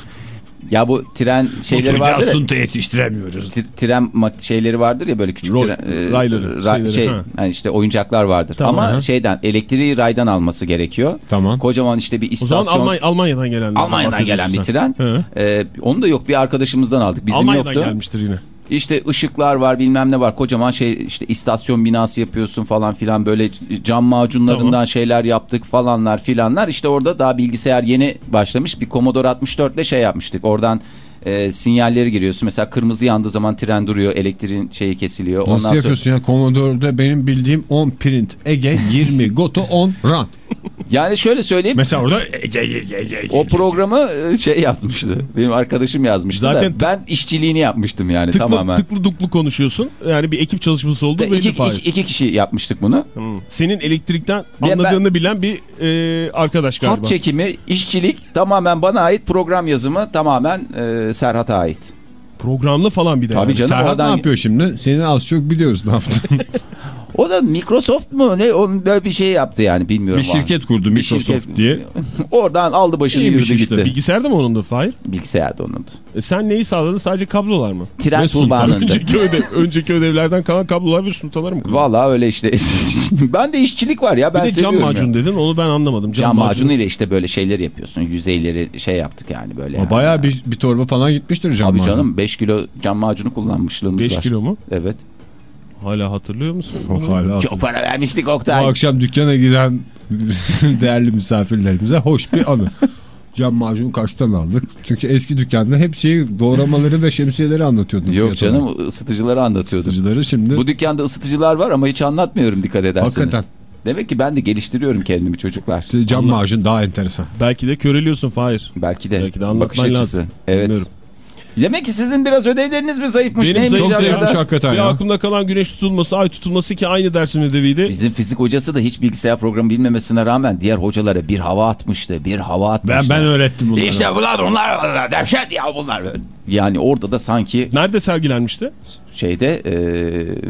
ya bu tren şeyleri vardır. ya, sunta yetiştiremiyoruz. tren şeyleri vardır ya böyle küçük Rol- tren, e, rayları, ra- şeyleri, şey ha. yani işte oyuncaklar vardır. Tamam, Ama ha. şeyden elektriği raydan alması gerekiyor. Tamam. Kocaman işte bir O istasyon. zaman Almanya, Almanya'dan gelen. Almanya'dan gelen bir tren. Hı. Ee, onu da yok bir arkadaşımızdan aldık. Bizim Almanya'dan yoktu. gelmiştir yine. İşte ışıklar var bilmem ne var. Kocaman şey işte istasyon binası yapıyorsun falan filan böyle cam macunlarından Tamam. şeyler yaptık falanlar filanlar. İşte orada daha bilgisayar yeni başlamış bir Commodore 64 ile şey yapmıştık. Oradan e, sinyalleri giriyorsun. Mesela kırmızı yandığı zaman tren duruyor, elektriğin şeyi kesiliyor. Nasıl Ondan sonra yapıyorsun ya? Commodore'da benim bildiğim 10 print Ege 20 Goto 10 run. Yani şöyle söyleyeyim. Mesela orada Ege Ege Ege. O programı e, şey yazmıştı. Benim arkadaşım yazmıştı Zaten da ben işçiliğini yapmıştım yani Tıklı, tamamen. tıklı duklu konuşuyorsun. Yani bir ekip çalışması oldu. İki, iki, iki kişi yapmıştık bunu. Senin elektrikten Ben- anladığını bilen bir e, arkadaş galiba. Hat çekimi, işçilik tamamen bana ait. Program yazımı tamamen e, Serhat'a ait. Programlı falan bir de. Tabii yani. canım. Serhat oradan- ne yapıyor şimdi? Seni az çok biliyoruz ne yaptın. (laughs) O da Microsoft mu ne onun böyle bir şey yaptı yani bilmiyorum. bir şirket kurdu Bir Microsoft şirket- diye. (laughs) Oradan aldı başını İyiymiş yürüdü işte. gitti. Bilgisayarda mı onun da Fahir? Bilgisayarda onun. E sen neyi sağladın? Sadece kablolar mı? Tren sultanında. (laughs) Önceki, ödev, önceki ödevlerden kalan kablolar ve suntalar mı? Valla öyle işte. (laughs) ben de işçilik var ya ben bir de cam seviyorum ya. macun dedin onu ben anlamadım. Cam macunu ile işte böyle şeyleri yapıyorsun. Yüzeyleri şey yaptık yani böyle. yani. Bayağı bir, bir torba falan gitmiştir cam Abi macun. canım 5 kilo cam macunu kullanmışlığımız 5 var. kilo mu? Evet. Hala hatırlıyor musun? (laughs) Hala. Çok para vermiştik Bu Oktay. akşam dükkana giden (laughs) değerli misafirlerimize hoş bir anı. Cam macunu kaçtan aldık? Çünkü eski dükkanda hep şeyi doğramaları ve şemsiyeleri anlatıyordun. Yok olarak. canım ısıtıcıları anlatıyordum. Isıtıcıları şimdi Bu dükkanda ısıtıcılar var ama hiç anlatmıyorum dikkat ederseniz. hakikaten Demek ki ben de geliştiriyorum kendimi çocuklar. cam macun daha enteresan. Belki de köreliyorsun Fahir. Belki de, Belki de anlatman bakış açısı. lazım. Evet. Bilmiyorum. Demek ki sizin biraz ödevleriniz mi zayıfmış? Benim Neymiş zayıf Çok zevkmiş hakikaten Bir ya. aklımda kalan güneş tutulması, ay tutulması ki aynı dersin ödeviydi. Bizim fizik hocası da hiç bilgisayar programı bilmemesine rağmen diğer hocalara bir hava atmıştı. Bir hava atmıştı. Ben ben öğrettim bunları. İşte bunlar onlar dehşet ya bunlar. Yani orada da sanki Nerede sergilenmişti? şeyde e,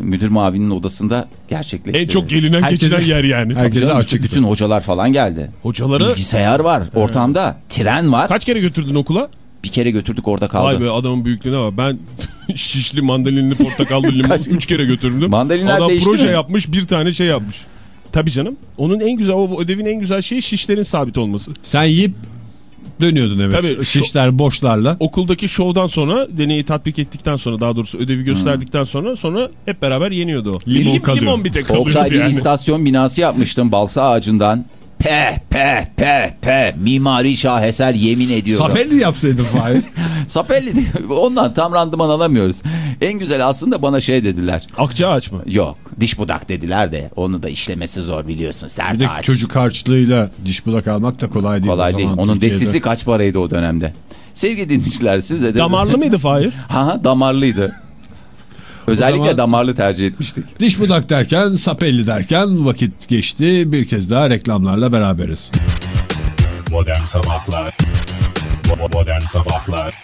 müdür mavinin odasında gerçekleşti. En çok gelinen Herkese- geçilen yer yani. Herkese açık. Bütün hocalar falan geldi. Hocaları Bilgisayar var ortamda. Tren var. kaç kere götürdün okula? Bir kere götürdük orada kaldı. Vay be adamın büyüklüğüne bak. Ben (laughs) şişli mandalinli portakallı (laughs) limon Kaç- 3 kere götürdüm. Mandalinler Adam proje mi? yapmış bir tane şey yapmış. Tabii canım. Onun en güzel o ödevin en güzel şeyi şişlerin sabit olması. Sen yiyip dönüyordun evet. Tabii, Şişler boşlarla. Okuldaki şovdan sonra deneyi tatbik ettikten sonra daha doğrusu ödevi gösterdikten sonra sonra hep beraber yeniyordu o. Limon kalıyor. Limon bir tek kalıyordu bir yani. istasyon binası yapmıştım balsa ağacından. Pe pe pe pe mimari şaheser yemin ediyorum. Sapelli yapsaydın Fahir. (laughs) Sapelli de- ondan tam randıman alamıyoruz. En güzel aslında bana şey dediler. Akça ağaç mı? Yok diş budak dediler de onu da işlemesi zor biliyorsun sert Bir de ağaç. çocuk harçlığıyla diş budak almak da kolay değil. Kolay değil. Onun Türkiye'de. destesi kaç paraydı o dönemde? Sevgili dinleyiciler size de... Damarlı mıydı Fahir? Ha damarlıydı. Özellikle zaman- damarlı tercih etmiştik. Diş budak derken sapelli derken vakit geçti. Bir kez daha reklamlarla beraberiz. Modern Sabahlar Modern Sabahlar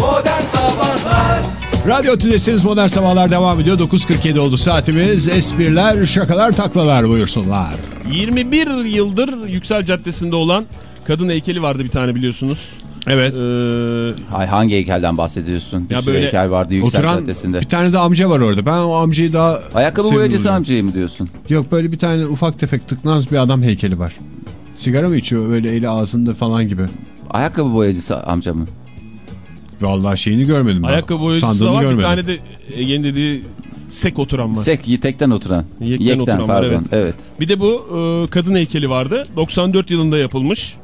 Modern Sabahlar Radyo Tülesi'niz Modern Sabahlar devam ediyor. 9.47 oldu saatimiz. Espriler, şakalar, taklalar buyursunlar. 21 yıldır Yüksel Caddesi'nde olan kadın heykeli vardı bir tane biliyorsunuz. Evet. Ee, Ay hangi heykelden bahsediyorsun? Bir Ya böyle heykel vardı Yüksel Oturan Caddesi'nde. bir tane de amca var orada. Ben o amcayı daha... Ayakkabı boyacısı amcayı mı diyorsun? Yok böyle bir tane ufak tefek tıknaz bir adam heykeli var. Sigara mı içiyor öyle eli ağzında falan gibi. Ayakkabı boyacısı amca mı? Vallahi şeyini görmedim. ben. ayakkabı boyacısı da Sandığını var. Bir görmedim. tane de Ege'nin dediği sek oturan var. Sek, yekten oturan. Yekten oturan var, pardon. evet. evet. Bir de bu e, kadın heykeli vardı. 94 yılında yapılmış.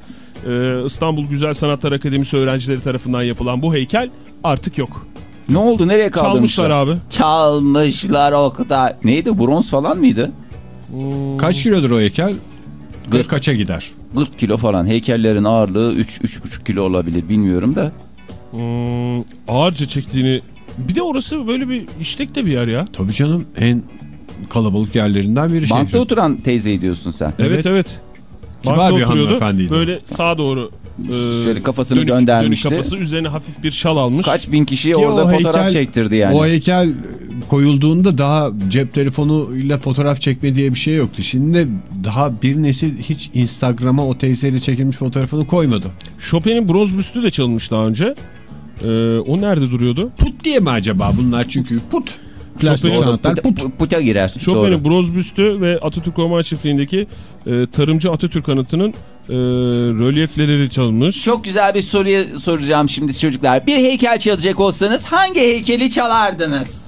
E, İstanbul Güzel Sanatlar Akademisi öğrencileri tarafından yapılan bu heykel artık yok. Ne oldu? Nereye kaldırmışlar? Çalmışlar abi. Çalmışlar o kadar. Neydi? Bronz falan mıydı? Kaç kilodur o heykel? Gırk. Kaça gider? 40 kilo falan. Heykellerin ağırlığı 3-3,5 kilo olabilir. Bilmiyorum da. Hmm, ağırca çektiğini... Bir de orası böyle bir işlek de bir yer ya. Tabii canım en kalabalık yerlerinden biri Bankta şey. oturan teyzeyi diyorsun sen. Evet Evet. evet. Kibar Bankta bir hanımefendiydi. Böyle sağa doğru e, Şöyle kafasını dönük, göndermişti. Dönük kafası üzerine hafif bir şal almış. Kaç bin kişiye Ki orada o fotoğraf heykel- çektirdi yani. O heykel koyulduğunda daha cep telefonuyla fotoğraf çekme diye bir şey yoktu. Şimdi daha bir nesil hiç Instagram'a o teyzeyle çekilmiş fotoğrafını koymadı. Chopin'in bronz büstü de çalınmış daha önce. E, o nerede duruyordu? Put diye mi acaba bunlar çünkü put. Plastik sanatlar put. pu- puta girer. Chopin'in bronz büstü ve Atatürk Orman Çiftliği'ndeki e, tarımcı Atatürk anıtının e, rölyefleri çalınmış. Çok güzel bir soruyu soracağım şimdi çocuklar. Bir heykel çalacak olsanız hangi heykeli çalardınız?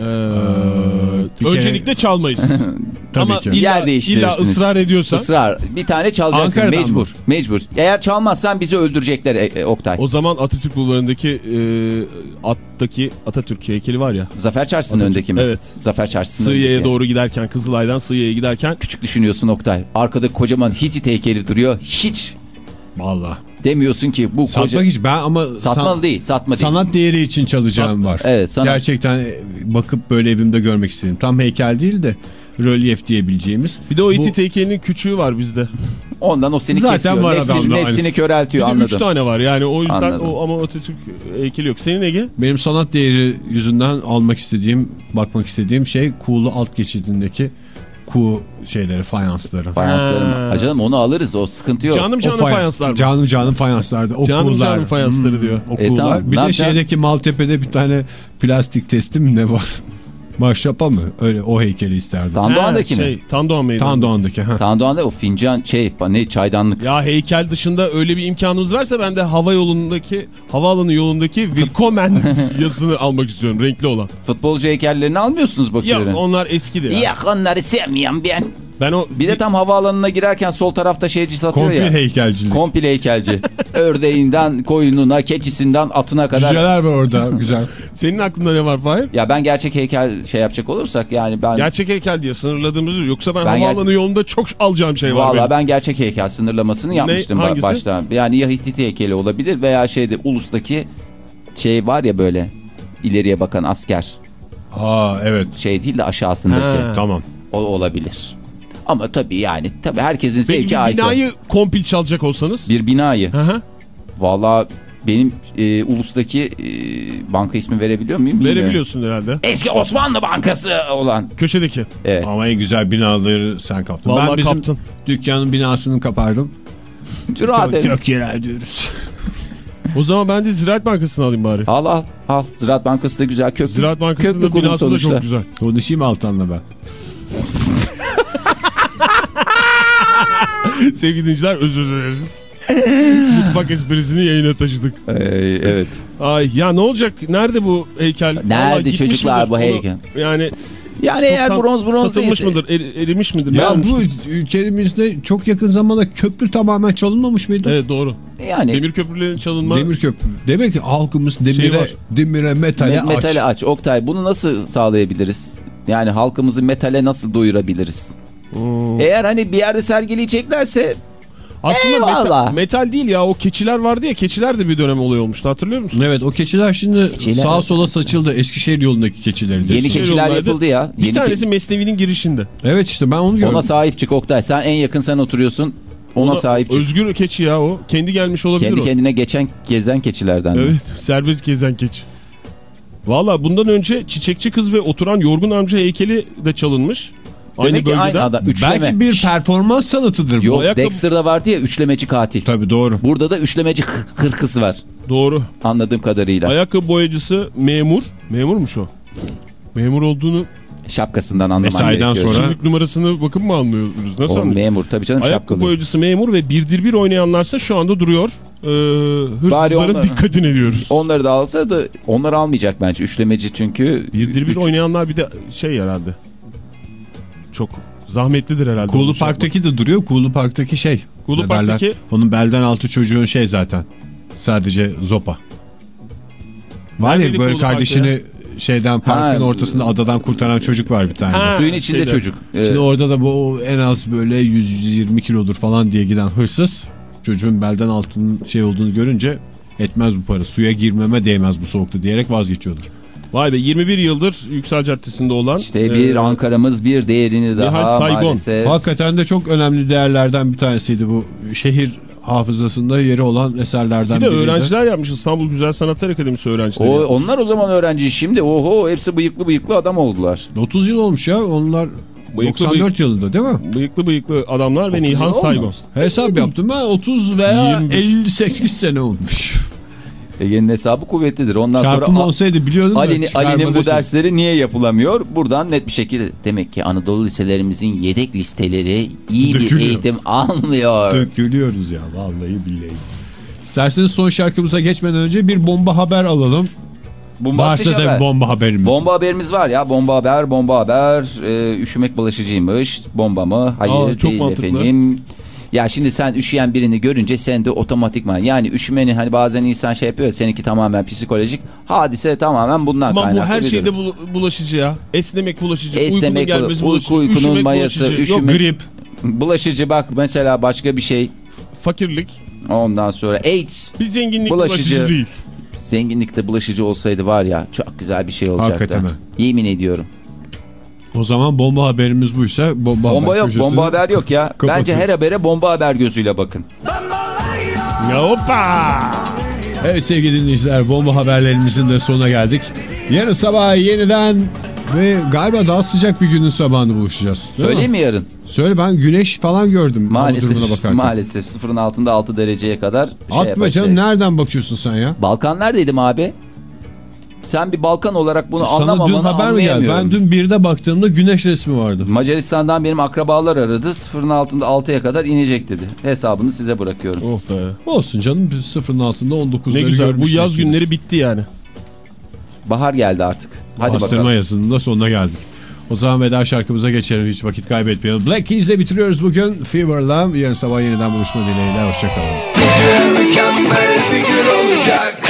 Ee, kere- öncelikle çalmayız. (laughs) Tabii Ama ki. illa, Yer değiştirirsiniz. illa ısrar ediyorsan Israr. Bir tane çalacaksın Ankara'dan mecbur. mı? Mecbur. Eğer çalmazsan bizi öldürecekler e, e, Oktay. o zaman Atatürk bulvarındaki e, attaki Atatürk heykeli var ya. Zafer Çarşısı'nın öndeki mi? Evet. Zafer Çarşısı'nın Sığıye'ye doğru giderken Kızılay'dan Sığıye'ye giderken Küçük düşünüyorsun Oktay. Arkada kocaman Hitit heykeli duruyor. Hiç Valla. Demiyorsun ki bu Satmak koca... hiç ben ama Satmalı san- değil, satma değil. sanat değeri için çalacağım var. Evet, sanat. Gerçekten e, bakıp böyle evimde görmek istedim. Tam heykel değil de rölyef diyebileceğimiz. bir de o Bu- Hitit heykelinin küçüğü var bizde. Ondan o seni Zaten kesiyor. var nefsini, adamda nefsini aynısı. köreltiyor Bir de üç anladım. tane var yani o yüzden Anladım. o ama Atatürk heykeli yok. Senin Ege? Benim sanat değeri yüzünden almak istediğim, bakmak istediğim şey Kuğulu alt geçidindeki kuğu şeyleri, fayansları. Fayanslarım. Ha. Ha canım onu alırız o sıkıntı yok. Canım canım fay- fayanslar mı? Canım canım fayanslarda. O Canım kuğular. canım fayansları diyor. O E, tamam, Bir ne de yapacaksın? şeydeki Maltepe'de bir tane plastik testi mi ne var? Maşrapa mı? Öyle o heykeli isterdim. Tandoğan'daki Ha, mi? Şey, Tandoğan meydanı. Tandoğan'daki. ha. Tandoğan'da o fincan şey ne çaydanlık. Ya heykel dışında öyle bir imkanımız varsa ben de hava yolundaki havaalanı yolundaki Willkommen (laughs) yazısını almak istiyorum renkli olan. Futbolcu heykellerini almıyorsunuz Ya bakıyorum. onlar eskidi ya. Yok onları sevmiyorum ben. Ben o Bir de tam havaalanına girerken sol tarafta şeyci satıyor Komple ya. heykelcilik. Komple heykelci. (laughs) Ördeğinden koyununa, keçisinden atına kadar. Cüceler var orada (laughs) güzel. senin aklında ne var Fahir? Ya ben gerçek heykel şey yapacak olursak yani ben Gerçek heykel diye sınırladığımız yoksa ben, Ben havaalanı yolunda çok alacağım şey var Valla ben gerçek heykel sınırlamasını yapmıştım ba- hangisi? başta. Yani ya Hitit heykeli olabilir veya şeyde ulustaki şey var ya böyle ileriye bakan asker. Aa evet. Şey değil de aşağısındaki. Ha. Tamam. O olabilir. Ama tabii yani tabii herkesin Peki zevki bir aykırı. binayı kompil çalacak olsanız? Bir binayı. Hı hı. Valla benim e, ulustaki e, banka ismi verebiliyor muyum? Bilmiyorum. Verebiliyorsun herhalde. Eski Osmanlı Bankası olan. Köşedeki. Evet. Ama en güzel binaları sen kaptın. Vallahi ben bizim kaptın. dükkanın binasını kapardım. Rahat edin. Kök yerel diyoruz. (laughs) O zaman ben de Ziraat Bankası'nı alayım bari. Al al al. Ziraat Bankası da güzel. Köklü, Ziraat Bankası'nın binası da çok güzel. Konuşayım Altan'la ben. (laughs) Sevgili dinleyiciler özür dileriz. Mutfak esprisini yayına taşıdık. Ee, evet. Ay ya ne olacak? Nerede bu heykel? Nerede Vallahi çocuklar midir? bu heykel? Yani Yani eğer bronz bronz satılmış değilse. mıdır? eri- erimiş midir? Ne Ya bu ülkemizde çok yakın zamanda köprü tamamen çalınmamış mıydı? Evet doğru. Yani Demir köprülerin çalınma. Demir köprü. Demek ki halkımız Şey demire, var. demire, metale me- aç. metale aç. Oktay bunu nasıl sağlayabiliriz? Yani halkımızı metale nasıl doyurabiliriz? Hmm. Eğer hani bir yerde sergileyeceklerse Aslında Eyvallah. metal, metal değil ya o keçiler vardı ya keçiler de bir dönem olay olmuştu hatırlıyor musun? Evet o keçiler şimdi Keçiler- sağa sola saçıldı. Eskişehir yolundaki keçileri yeni keçiler yapıldı ya. Bir Yeni tanesi ke- Mesnevi'nin girişinde. Evet işte ben onu gördüm. ona sahip çık Oktay. Sen en yakın sen oturuyorsun. Ona, O da sahip çık. Özgür keçi ya o. Kendi gelmiş olabilir Kendi o. kendine geçen gezen keçilerden. de. Evet serbest gezen keçi. Valla bundan önce çiçekçi kız ve oturan yorgun amca heykeli de çalınmış. Aynı Demek bölgeden. aynı adam. Üçleme. Belki bir performans sanatıdır bu. Yok Ayakkabı- Dexter'da vardı ya üçlemeci katil. Tabii doğru. Burada da üçlemeci hı- hırkız var. Doğru. Anladığım kadarıyla. Ayakkabı boyacısı memur. Memurmuş o. Memur olduğunu Şapkasından anlaman Mesaiden gerekiyor. sonra- kimlik numarasını bakıp mı anlıyoruz? Nasıl O anlıyoruz? memur tabii canım Ayakkabı şapkalı. boyacısı memur ve birdir bir oynayanlarsa şu anda duruyor. Ee, Bari hırsızların onlar- dikkatini ediyoruz. Onları da alsa da onları almayacak bence. Üçlemeci çünkü. Birdir bir üç- oynayanlar bir de şey herhalde. Çok zahmetlidir herhalde. Kuğulu şey. Park'taki de duruyor. Kuğulu Park'taki şey. Kuğulu derler? Park'taki- Onun belden altı çocuğun şey zaten. Sadece zopa. Var Neredeydi ya böyle Kuğulu kardeşini şeyden parkın Ha, ortasında adadan kurtaran çocuk var bir tane. Ha, Suyun içinde şeyde. çocuk. Evet. Şimdi orada da bu en az böyle 100-120 kilodur falan diye giden hırsız çocuğun belden altının şey olduğunu görünce etmez bu para. Suya girmeme değmez bu soğukta diyerek vazgeçiyordur. Vay be 21 yıldır Yüksel Caddesi'nde olan. İşte bir e, Ankara'mız bir değerini daha Nihal Saygon. maalesef. Hakikaten de çok önemli değerlerden bir tanesiydi bu. Şehir hafızasında yeri olan eserlerden Bir de biriydi. öğrenciler yapmış İstanbul Güzel Sanatlar Akademisi öğrencileri. O, yapmış. onlar o zaman öğrenci şimdi oho hepsi bıyıklı bıyıklı adam oldular. 30 yıl olmuş ya onlar Bıyıklı 94 yılında değil mi? Bıyıklı bıyıklı adamlar ve Nihan Saygon. Hesap yaptım ben 30 veya 21. 58 sene olmuş. Ege'nin hesabı kuvvetlidir. Ondan Çarpım sonra olsaydı biliyordum da Ali'nin Ali'nin bu dersleri niye yapılamıyor? Buradan net bir şekilde demek ki Anadolu liselerimizin yedek listeleri iyi bir Dökülüyor. eğitim almıyor. Dökülüyoruz ya vallahi billahi. İsterseniz son şarkımıza geçmeden önce bir bomba haber alalım. Bombastik Varsa haber. da bomba haberimiz. Bomba haberimiz var ya. Bomba haber, bomba haber. Ee, üşümek bulaşıcıymış. Bomba mı? Hayır Aa, çok değil mantıklı. efendim. Ya şimdi sen üşüyen birini görünce sen de otomatikman yani üşümeni hani bazen insan şey yapıyor ya, seninki tamamen psikolojik hadise tamamen bundan Ama bu kaynaklı. her bir şeyde durum. bul- bulaşıcı ya. Esnemek bulaşıcı, Esnemek, uykunun gelmesi uyku, bulaşıcı, uykunun üşümek mayası, bulaşıcı. üşümek- Yok grip, (laughs) Bulaşıcı bak mesela başka bir şey. fakirlik. Ondan sonra AIDS. Bir zenginlik Bulaşıcı. bulaşıcı, değil. Zenginlikte bulaşıcı olsaydı var ya çok güzel bir şey olacaktı. Hakikaten mi? Yemin ediyorum. O zaman bomba haberimiz buysa bomba, Bomba haber yok, bomba haber yok ya. Bence her habere bomba haber gözüyle bakın. Ya hoppa! Evet sevgili dinleyiciler bomba haberlerimizin de sonuna geldik. Yarın sabah yeniden ve galiba daha sıcak bir günün sabahında buluşacağız. mi? Söyleyeyim mi yarın? Söyle ben güneş falan gördüm. Maalesef, maalesef sıfırın altında 6 dereceye kadar şey Atma yapar, canım şey. nereden bakıyorsun sen ya? Balkanlardaydım abi. Sen bir Balkan olarak bunu Sana dün anlamamanı haber mi geldi? anlayamıyorum. Ben dün birde baktığımda güneş resmi vardı. Macaristan'dan benim akrabalar aradı. Sıfırın altında 6'ya kadar inecek dedi. Hesabını size bırakıyorum. Oh be. Olsun canım biz sıfırın altında 19'ları Ne güzel. Bu yaz günleri bitti yani. Bahar geldi artık. Hadi Bastırma bakalım. yazının da sonuna geldik. O zaman veda şarkımıza geçelim hiç vakit kaybetmeyelim. Black Keys'le bitiriyoruz bugün. Fever'la yarın sabah yeniden buluşma dileğiyle. Hoşçakalın. Mükemmel bir gün olacak